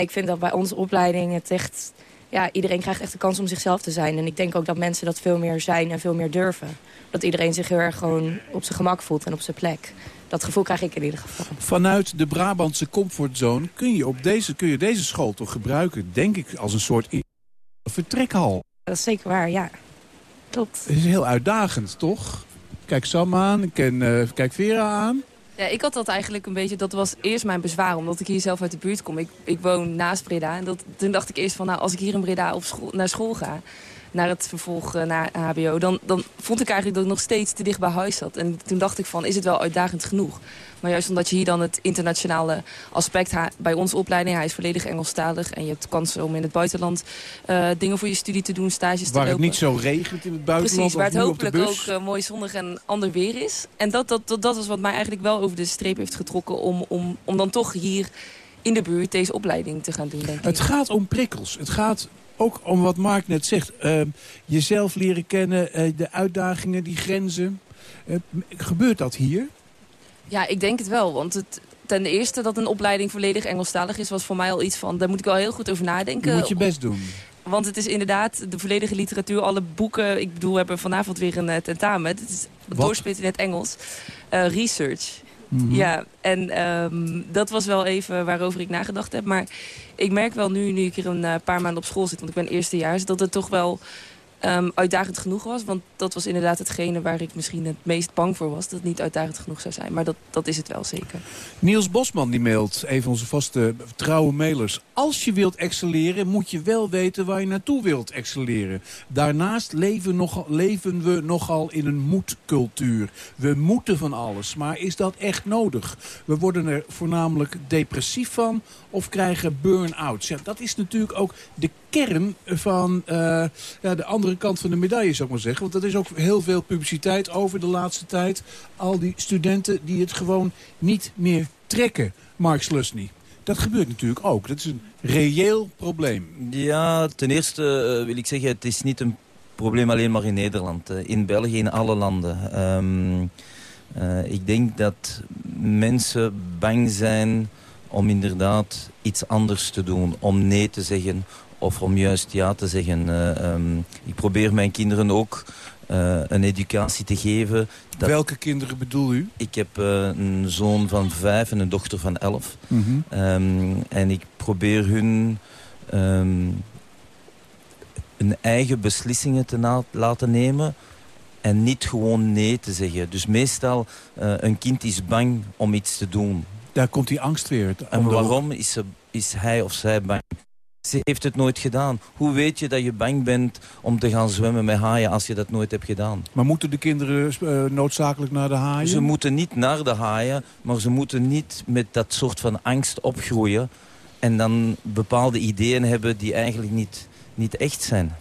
Ik vind dat bij onze opleiding het echt... Ja, iedereen krijgt echt de kans om zichzelf te zijn. En ik denk ook dat mensen dat veel meer zijn en veel meer durven. Dat iedereen zich heel erg gewoon op zijn gemak voelt en op zijn plek. Dat gevoel krijg ik in ieder geval. Vanuit de Brabantse comfortzone kun je, op deze, kun je deze school toch gebruiken, denk ik, als een soort vertrekhal. Dat is zeker waar, ja. Klopt. Het is heel uitdagend, toch? Kijk Sam aan, ik ken, eh, kijk Vera aan. Ja, ik had dat eigenlijk een beetje, dat was eerst mijn bezwaar, omdat ik hier zelf uit de buurt kom. Ik, ik woon naast Breda en dat, toen dacht ik eerst van, nou, als ik hier in Breda op school, naar school ga, naar het vervolg eh, naar HBO, dan, dan vond ik eigenlijk dat ik nog steeds te dicht bij huis zat. En toen dacht ik van, is het wel uitdagend genoeg? Maar juist omdat je hier dan het internationale aspect bij onze opleiding, hij is volledig Engelstalig en je hebt kansen om in het buitenland eh, dingen voor je studie te doen, stages te Waar het niet zo regent in het buitenland Precies, waar het hopelijk ook eh, mooi zonnig en ander weer is. En dat, dat, dat, dat was wat mij eigenlijk wel over de streep heeft getrokken... om, om, om dan toch hier in de buurt deze opleiding te gaan doen, denk ik. Het gaat om prikkels. Het gaat ook om wat Mark net zegt. Eh, jezelf leren kennen, eh, de uitdagingen, die grenzen. Eh, gebeurt dat hier? Ja, ik denk het wel. Want het, ten eerste dat een opleiding volledig Engelstalig is... was voor mij al iets van, daar moet ik wel heel goed over nadenken. Je moet je best doen. Want het is inderdaad de volledige literatuur, alle boeken. Ik bedoel, we hebben vanavond weer een eh, tentamen. Het is Wat? doorsplitten in het Engels. Research. Mhm. Ja, en ehm, dat was wel even waarover ik nagedacht heb. Maar ik merk wel nu, nu ik hier een eh, paar maanden op school zit... want ik ben eerstejaars, dat het toch wel ehm, uitdagend genoeg was. Want dat was inderdaad hetgene waar ik misschien het meest bang voor was. Dat het niet uitdagend genoeg zou zijn. Maar dat, dat is het wel zeker. Niels Bosman die mailt, een van onze vaste trouwe mailers. Als je wilt excelleren, moet je wel weten waar je naartoe wilt excelleren. Daarnaast leven, nogal, leven we nogal in een moedcultuur. We moeten van alles, maar is dat echt nodig? We worden er voornamelijk depressief van of krijgen burn-outs. Ja, dat is natuurlijk ook de kern van eh, ja, de andere kant van de medaille, zou ik maar zeggen. Want er is ook heel veel publiciteit over de laatste tijd. Al die studenten die het gewoon niet meer trekken, Mark Slusny. Dat gebeurt natuurlijk ook. Dat is een reëel probleem. Ja, ten eerste eh, wil ik zeggen, het is niet een probleem alleen maar in Nederland. eh, in België, in alle landen. Ehm, eh, ik denk dat mensen bang zijn om inderdaad iets anders te doen. Om nee te zeggen of om juist ja te zeggen. Eh, ehm, ik probeer mijn kinderen ook eh, een educatie te geven. dat- Welke kinderen bedoel u? Ik heb eh, een zoon van vijf en een dochter van elf. Mhm. Ehm, en ik probeer hun ehm, hun eigen beslissingen te laten nemen en niet gewoon nee te zeggen. Dus meestal, eh, een kind is bang om iets te doen. Daar komt die angst weer. En waarom is, ze, is hij of zij bang? Ze heeft het nooit gedaan. Hoe weet je dat je bang bent om te gaan zwemmen met haaien als je dat nooit hebt gedaan? Maar moeten de kinderen eh, noodzakelijk naar de haaien? Ze moeten niet naar de haaien, maar ze moeten niet met dat soort van angst opgroeien. En dan bepaalde ideeën hebben die eigenlijk niet, niet echt zijn.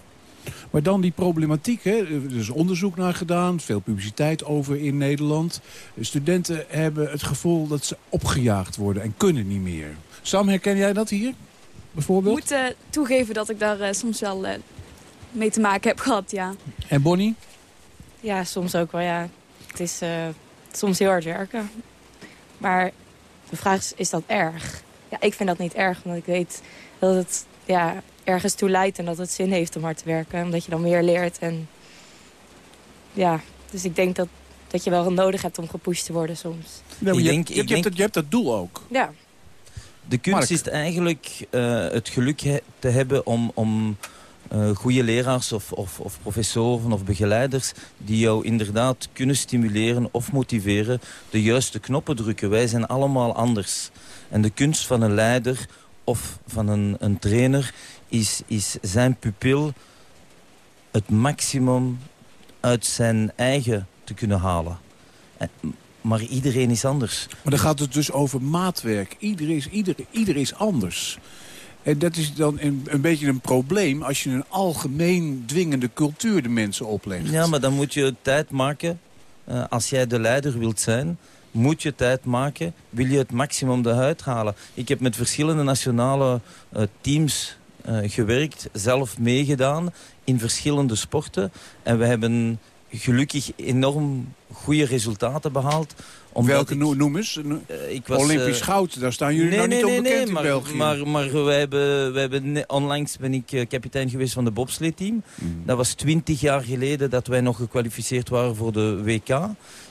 Maar dan die problematiek, hè? er is onderzoek naar gedaan, veel publiciteit over in Nederland. De studenten hebben het gevoel dat ze opgejaagd worden en kunnen niet meer. Sam, herken jij dat hier? Ik Bijvoorbeeld? moet eh, toegeven dat ik daar eh, soms wel eh, mee te maken heb gehad, ja. En Bonnie? Ja, soms ook wel, ja. Het is eh, soms heel hard werken. Maar de vraag is, is dat erg? Ja, ik vind dat niet erg, omdat ik weet dat het ja, ergens toe leidt... en dat het zin heeft om hard te werken. Omdat je dan meer leert. En, ja, dus ik denk dat, dat je wel nodig hebt om gepusht te worden soms. Ik je, denk- hebt- je, ik hebt- je hebt denk- dat, je hebt dat doel ook. Ja. De kunst Mark. is eigenlijk eh, het geluk he- te hebben om, om eh, goede leraars of, of, of professoren of begeleiders die jou inderdaad kunnen stimuleren of motiveren, de juiste knoppen drukken. Wij zijn allemaal anders. En de kunst van een leider of van een, een trainer is, is zijn pupil het maximum uit zijn eigen te kunnen halen. En- Maar iedereen is anders. Maar dan gaat het dus over maatwerk. Ieder is, ieder, ieder is anders. En dat is dan een, een beetje een probleem... als je een algemeen dwingende cultuur de mensen oplegt. Ja, maar dan moet je tijd maken. Eh, als jij de leider wilt zijn, moet je tijd maken. Wil je het maximum eruit halen. Ik heb met verschillende nationale eh, teams eh, gewerkt. Zelf meegedaan in verschillende sporten. En we hebben gelukkig enorm goede resultaten behaald. Welke ik- no- noem eens? Eh, ik was, Olympisch eh, goud, daar staan jullie nee, nou niet nee, nee, onbekend nee, in maar, België. Maar, maar wij hebben, wij hebben onlangs ben ik eh, kapitein geweest van de bobsleeteam. Mm. Dat was twintig jaar geleden dat wij nog gekwalificeerd waren voor de WK.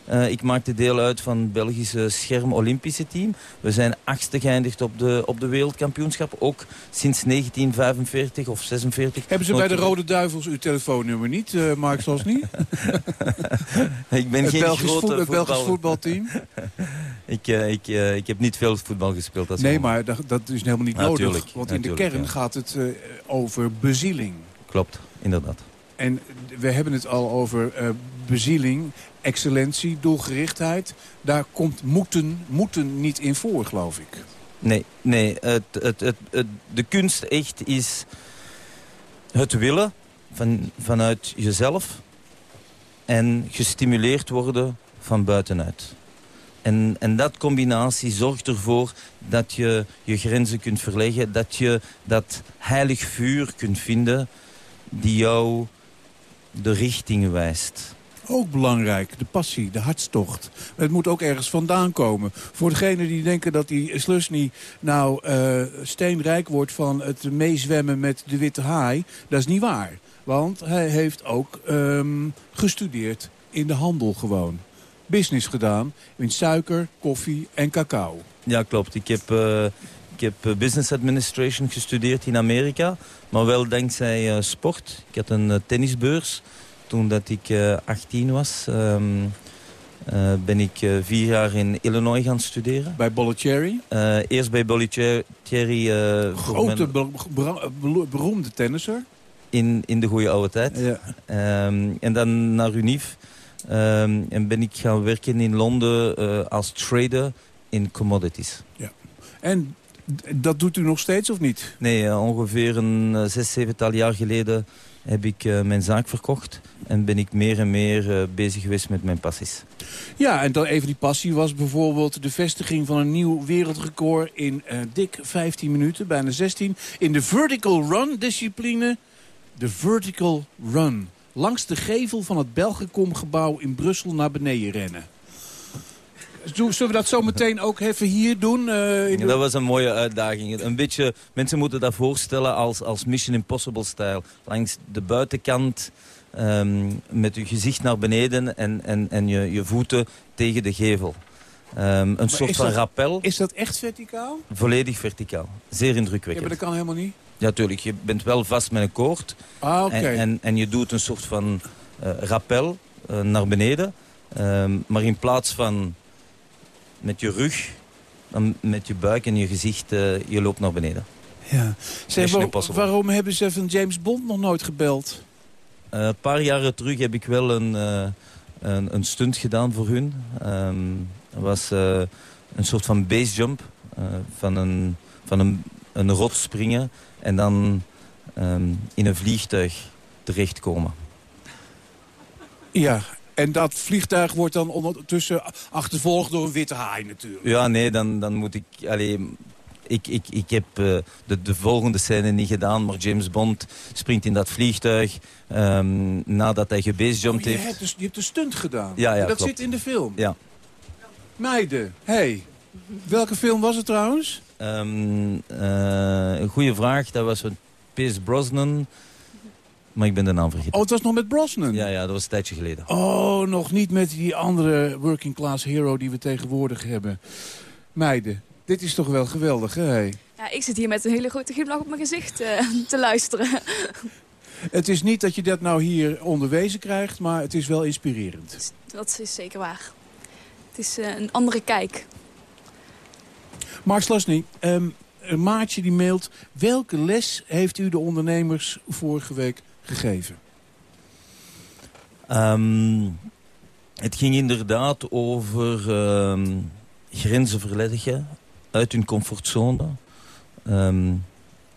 Eh, ik maakte deel uit van het Belgische scherm Olympische team. We zijn achtste geëindigd op de, op de wereldkampioenschap. Ook sinds 1945 of 46. Hebben ze bij de Rode Duivels uw telefoonnummer niet, eh Mark Sosny? (laughs) (laughs) Ik ben het geen Belgisch, grote voet- het Belgisch voetballer. voetbalteam? (laughs) ik, eh, ik, ik heb niet veel voetbal gespeeld. Dat Nee, maar dat, dat is helemaal niet nodig. Natuurlijk, Want in de kern ja. gaat het over bezieling. Klopt, inderdaad. En we hebben het al over bezieling, excellentie, doelgerichtheid. Daar komt moeten, moeten niet in voor, geloof ik. Nee, nee het, het, het, de kunst echt is het willen van, vanuit jezelf en gestimuleerd worden van buitenuit. En, en dat combinatie zorgt ervoor dat je je grenzen kunt verleggen, dat je dat heilig vuur kunt vinden die jou de richting wijst. Ook belangrijk, de passie, de hartstocht. Het moet ook ergens vandaan komen. Voor degenen die denken dat die Slusny nou eh, steenrijk wordt van het meezwemmen met de witte haai, dat is niet waar. Want hij heeft ook ehm, gestudeerd in de handel gewoon. Business gedaan in suiker, koffie en cacao. Ja, klopt. Ik heb, eh, ik heb eh, business administration gestudeerd in Amerika. Maar wel dankzij eh, sport. Ik had een tennisbeurs toen dat ik eh, 18 was. ehm, eh, ben ik eh, vier jaar in Illinois gaan studeren. Bij Bollettieri? Eh, eerst bij Bollettieri. eh, voor Grote, beroemde tennisser. in, in de goede oude tijd. Ehm, en dan naar Unief. Ehm, en ben ik gaan werken in Londen eh, als trader in commodities. Ja. En dat doet u nog steeds of niet? Nee, eh, ongeveer een eh, zes, zevental jaar geleden heb ik eh, mijn zaak verkocht. En ben ik meer en meer eh, bezig geweest met mijn passies. Ja, en dan even die passie was bijvoorbeeld de vestiging van een nieuw wereldrecord in eh, dik 15 minuten, bijna 16. In de vertical run discipline, de vertical run. Langs de gevel van het Belgicom gebouw in Brussel naar beneden rennen. Zullen we dat zo meteen ook even hier doen? eh, in de- Dat was een mooie uitdaging. Een beetje, mensen moeten dat voorstellen als, als Mission Impossible-stijl. Langs de buitenkant ehm, met je gezicht naar beneden en, en, en je, je voeten tegen de gevel. Ehm, een soort van dat- rappel, Is dat echt verticaal? volledig verticaal. Zeer Ja, maar indrukwekkend. dat kan helemaal niet. Ja, tuurlijk. Je bent wel vast met een koord. Ah, oké. En, en, en je doet een soort van eh, rappel eh, naar beneden. Ehm, maar in plaats van met je rug, dan met je buik en je gezicht, eh, je loopt naar beneden. Ja. Zeg, waar- waarom hebben ze van James Bond nog nooit gebeld? Eh, een paar jaren terug heb ik wel een, eh, een, een stunt gedaan voor hun. Dat was eh, een soort van basejump. eh van een, van een, een rots springen en dan ehm, in een vliegtuig terechtkomen. Ja, en dat vliegtuig wordt dan ondertussen achtervolgd door een witte haai natuurlijk. Ja, nee, dan, dan moet ik... Allee, ik, ik, ik heb eh, de, de volgende scène niet gedaan, maar James Bond springt in dat vliegtuig ehm, nadat hij gebasejumped Oh, je, heeft. hebt dus, je hebt de stunt gedaan. Ja, ja, dat klopt. zit in de film. Ja. Meiden, hey. Welke film was het trouwens? Ehm, eh, een goede vraag, dat was van Pierce Brosnan, maar ik ben de naam vergeten. Oh, het was nog met Brosnan? Ja, ja, dat was een tijdje geleden. Oh, nog niet met die andere working class hero die we tegenwoordig hebben. Meiden, dit is toch wel geweldig, hè? hey? Ja, ik zit hier met een hele grote glimlach op mijn gezicht eh, (laughs) te luisteren. Het is niet dat je dat nou hier onderwezen krijgt, maar het is wel inspirerend. Dat is zeker waar. Het is eh, een andere kijk. Mark Slasny, ehm, een maatje die mailt... welke les heeft u de ondernemers vorige week gegeven? Ehm, het ging inderdaad over ehm, grenzen verleggen uit hun comfortzone. Ehm,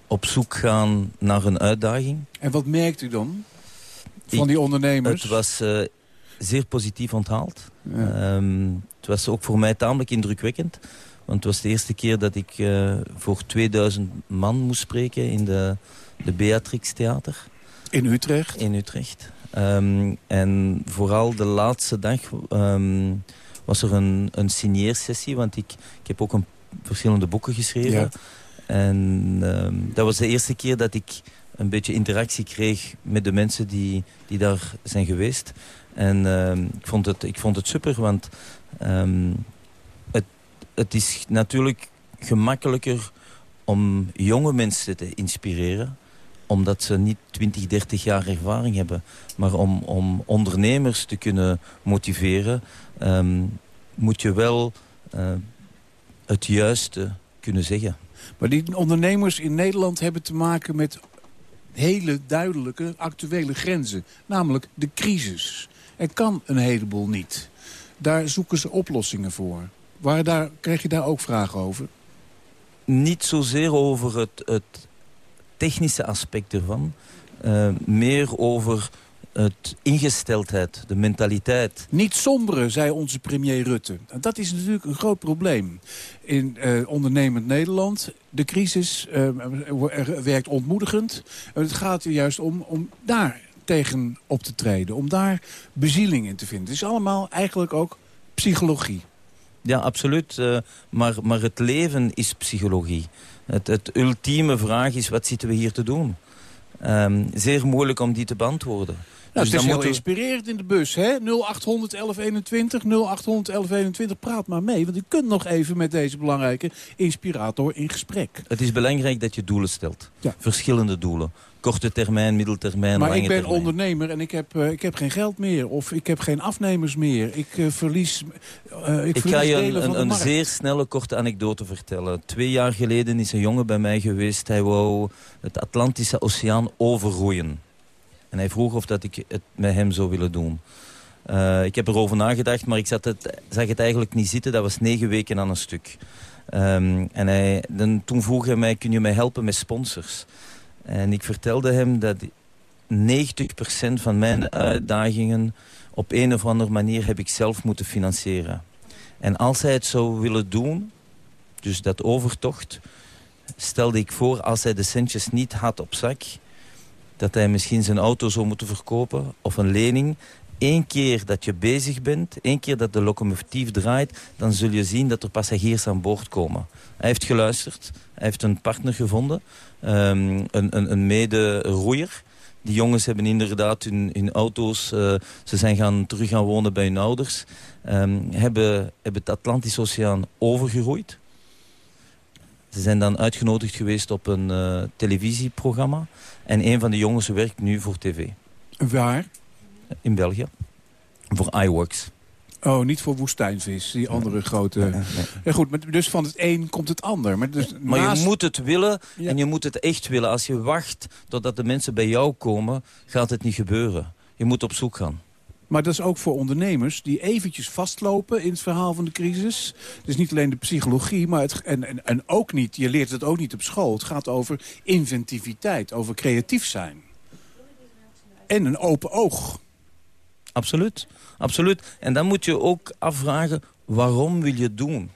op zoek gaan naar een uitdaging. En wat merkt u dan van Ik- die ondernemers? Het was eh, zeer positief onthaald. Ja. Ehm, het was ook voor mij tamelijk indrukwekkend. Want het was de eerste keer dat ik eh, voor 2000 man moest spreken in de, de Beatrix Theater. In Utrecht? In Utrecht. Ehm, en vooral de laatste dag was er een, een signeersessie. Want ik, ik heb ook een, verschillende boeken geschreven. Ja. En ehm, dat was de eerste keer dat ik een beetje interactie kreeg met de mensen die, die daar zijn geweest. En ehm, ik, vond het, ik vond het super, want ehm, het, het is natuurlijk gemakkelijker om jonge mensen te inspireren omdat ze niet 20, 30 jaar ervaring hebben. Maar om, om ondernemers te kunnen motiveren... moet je wel eh, het juiste kunnen zeggen. Maar die ondernemers in Nederland hebben te maken met hele duidelijke actuele grenzen. Namelijk de crisis. Er kan een heleboel niet. Daar zoeken ze oplossingen voor. Waar daar, krijg je daar ook vragen over? Niet zozeer over het, het technische aspect ervan. eh, meer over het ingesteldheid, de mentaliteit. Niet somberen, zei onze premier Rutte. Dat is natuurlijk een groot probleem in eh, ondernemend Nederland. De crisis eh, er werkt ontmoedigend. En het gaat er juist om, om daar tegen op te treden. Om daar bezieling in te vinden. Het is allemaal eigenlijk ook psychologie. Ja, absoluut. eh, maar, maar het leven is psychologie. Het, het ultieme vraag is, wat zitten we hier te doen? Ehm, zeer moeilijk om die te beantwoorden. Nou, Dus het is heel moeten inspirerend in de bus, hè? 0800 1121, 0800 1121. Praat maar mee, want u kunt nog even met deze belangrijke inspirator in gesprek. Het is belangrijk dat je doelen stelt. Ja. Verschillende doelen. Korte termijn, middeltermijn, Maar lange ik ben termijn. ondernemer en ik heb, eh, ik heb geen geld meer. Of ik heb geen afnemers meer. Ik eh, verlies, eh, ik Ik verlies ga je een, een, een zeer snelle, korte anekdote vertellen. Twee jaar geleden is een jongen bij mij geweest. Hij wou het Atlantische Oceaan overroeien. En hij vroeg of dat ik het met hem zou willen doen. Eh, ik heb erover nagedacht, maar ik zat het, zag het eigenlijk niet zitten. Dat was negen weken aan een stuk. Ehm, en hij, dan, toen vroeg hij mij, kun je mij helpen met sponsors? En ik vertelde hem dat 90% van mijn uitdagingen... op een of andere manier heb ik zelf moeten financieren. En als hij het zou willen doen, dus dat overtocht... stelde ik voor, als hij de centjes niet had op zak... dat hij misschien zijn auto zou moeten verkopen of een lening... Eén keer dat je bezig bent, één keer dat de locomotief draait... dan zul je zien dat er passagiers aan boord komen. Hij heeft geluisterd, hij heeft een partner gevonden, ehm, een, een, een mede-roeier... Die jongens hebben inderdaad hun, auto's, eh, ze zijn gaan, terug gaan wonen bij hun ouders. ehm, hebben, hebben het Atlantische Oceaan overgeroeid. Ze zijn dan uitgenodigd geweest op een eh, televisieprogramma. En een van de jongens werkt nu voor tv. Waar? In België. Voor iWorks. Oh, niet voor woestijnvis, die andere grote... Ja, goed, maar dus van het een komt het ander. Maar, dus Maar naast- je moet het willen en je moet het echt willen. Als je wacht totdat de mensen bij jou komen, gaat het niet gebeuren. Je moet op zoek gaan. Maar dat is ook voor ondernemers die eventjes vastlopen in het verhaal van de crisis. Dus niet alleen de psychologie, maar het, en, en, en ook niet, je leert het ook niet op school. Het gaat over inventiviteit, over creatief zijn. En een open oog. Absoluut. Absoluut. En dan moet je ook afvragen, waarom wil je het doen?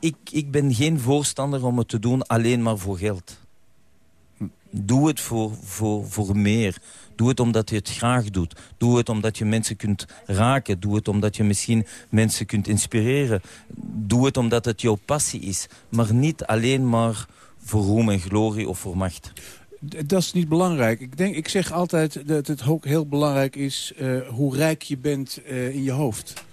ik, ik ben geen voorstander om het te doen alleen maar voor geld. Doe het voor, voor, voor meer. Doe het omdat je het graag doet. Doe het omdat je mensen kunt raken. Doe het omdat je misschien mensen kunt inspireren. Doe het omdat het jouw passie is. Maar niet alleen maar voor roem en glorie of voor macht. Dat is niet belangrijk. Ik, denk, ik zeg altijd dat het ook heel belangrijk is eh, hoe rijk je bent eh, in je hoofd.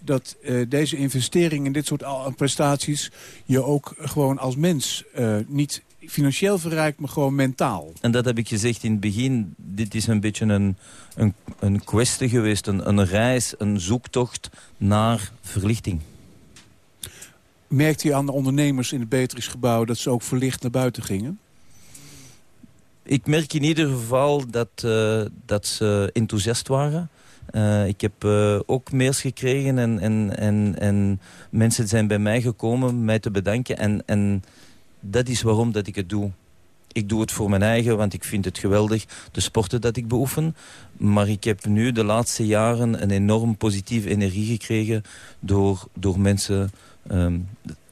Dat eh, deze investering in dit soort prestaties je ook gewoon als mens eh, niet financieel verrijkt, maar gewoon mentaal. En dat heb ik gezegd in het begin. Dit is een beetje een, een, een kwestie geweest. Een, een reis, een zoektocht naar verlichting. Merkte je aan de ondernemers in het Beatrixgebouw dat ze ook verlicht naar buiten gingen? Ik merk in ieder geval dat, eh, dat ze enthousiast waren. Eh, ik heb eh, ook mails gekregen en, en, en, en mensen zijn bij mij gekomen mij te bedanken. En, en dat is waarom dat ik het doe. Ik doe het voor mijn eigen, want ik vind het geweldig, de sporten dat ik beoefen. Maar ik heb nu de laatste jaren een enorm positieve energie gekregen... door, door mensen ehm,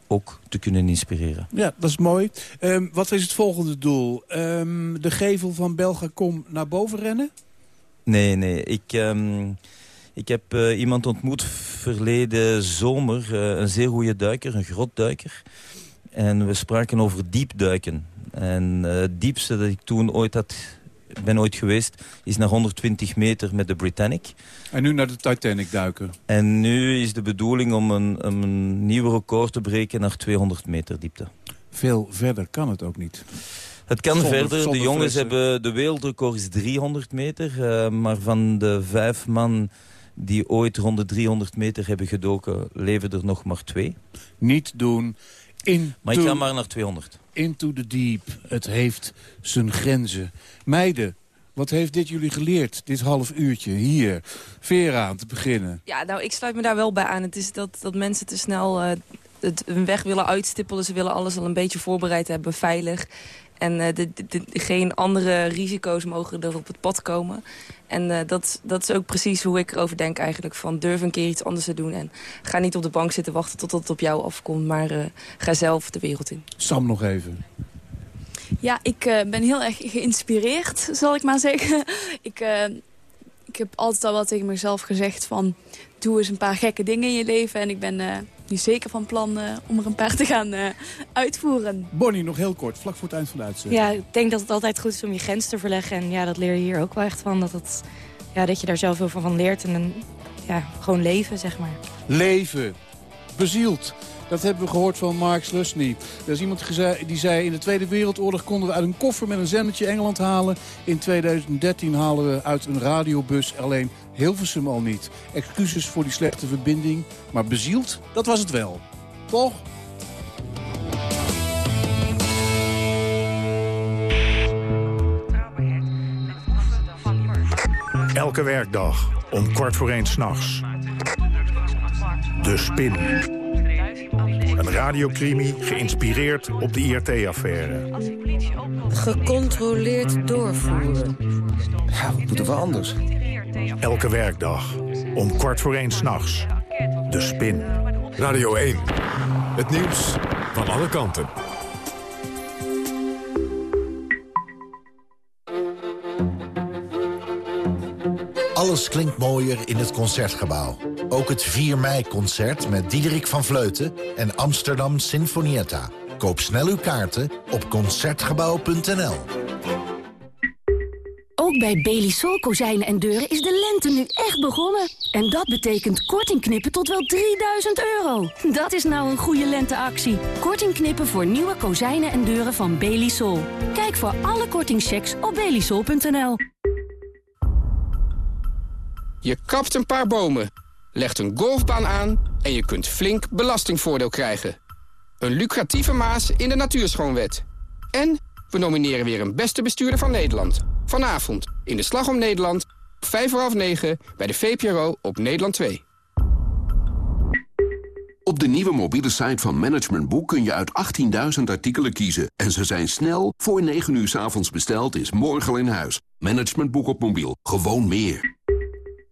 ook te kunnen inspireren. Ja, dat is mooi. Ehm, wat is het volgende doel? Ehm, de gevel van Belgacom naar boven rennen? Nee, nee. Ik, ik heb eh, iemand ontmoet verleden zomer. eh, een zeer goede duiker, een grotduiker. En we spraken over diepduiken. En eh, het diepste dat ik toen ooit had, ben ooit geweest... is naar 120 meter met de Britannic. En nu naar de Titanic duiken. En nu is de bedoeling om een, om een nieuw record te breken naar 200 meter diepte. Veel verder kan het ook niet. Het kan Zonder- verder. zonder de jongens hebben... De wereldrecord is 300 meter. eh, maar van de vijf man die ooit rond de 300 meter hebben gedoken... leven er nog maar twee. Niet doen. Into, Maar ik ga maar naar 200. Into the deep. Het heeft zijn grenzen. Meiden, wat heeft dit jullie geleerd? Dit half uurtje hier. Vera, aan te beginnen. Ja, nou, ik sluit me daar wel bij aan. Het is dat, dat mensen te snel eh, het, hun weg willen uitstippelen. Ze willen alles al een beetje voorbereid hebben, veilig. En eh, de, de- de- geen andere risico's mogen er op het pad komen. En eh, dat, dat is ook precies hoe ik erover denk eigenlijk. Van durf een keer iets anders te doen. En ga niet op de bank zitten wachten tot het op jou afkomt. Maar eh, ga zelf de wereld in. Sam nog even. Ja, ik eh, ben heel erg geïnspireerd, zal ik maar zeggen. (laughs) ik, ik heb altijd al wel tegen mezelf gezegd van... doe eens een paar gekke dingen in je leven. En ik ben eh, nu zeker van plan eh, om er een paar te gaan eh, uitvoeren. Bonnie, nog heel kort, vlak voor het eind van de uitzending. Ja, ik denk dat het altijd goed is om je grens te verleggen. En ja, dat leer je hier ook wel echt van. Dat, het, ja, dat je daar zelf heel veel van leert. En dan, ja, gewoon leven, zeg maar. Leven. Bezield. Dat hebben we gehoord van Mark Slusny. Er is iemand die zei... in de Tweede Wereldoorlog konden we uit een koffer met een zendertje Engeland halen. In 2013 halen we uit een radiobus alleen Hilversum al niet. Excuses voor die slechte verbinding. Maar bezield, dat was het wel. Toch? Elke werkdag om kwart voor één s'nachts. De Spin. Een radiocrimi geïnspireerd op de IRT-affaire. Gecontroleerd doorvoeren. Ja, wat moeten we anders? Elke werkdag om kwart voor één s'nachts. De Spin. Radio 1. Het nieuws van alle kanten. Alles klinkt mooier in het Concertgebouw. Ook het 4 mei-concert met Diederik van Vleuten en Amsterdam Sinfonietta. Koop snel uw kaarten op Concertgebouw.nl. Ook bij Belisol kozijnen en deuren is de lente nu echt begonnen. En dat betekent korting knippen tot wel 3000 euro. Dat is nou een goede lenteactie. Korting knippen voor nieuwe kozijnen en deuren van Belisol. Kijk voor alle kortingchecks op belisol.nl. Je kapt een paar bomen, legt een golfbaan aan en je kunt flink belastingvoordeel krijgen. Een lucratieve maas in de Natuurschoonwet. En we nomineren weer een beste bestuurder van Nederland. Vanavond in de Slag om Nederland, 5 voor half 9 bij de VPRO op Nederland 2. Op de nieuwe mobiele site van Management Boek kun je uit 18.000 artikelen kiezen. En ze zijn snel, voor 9 uur 's avonds besteld, is morgen al in huis. Management Boek op mobiel, gewoon meer.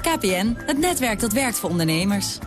KPN, het netwerk dat werkt voor ondernemers.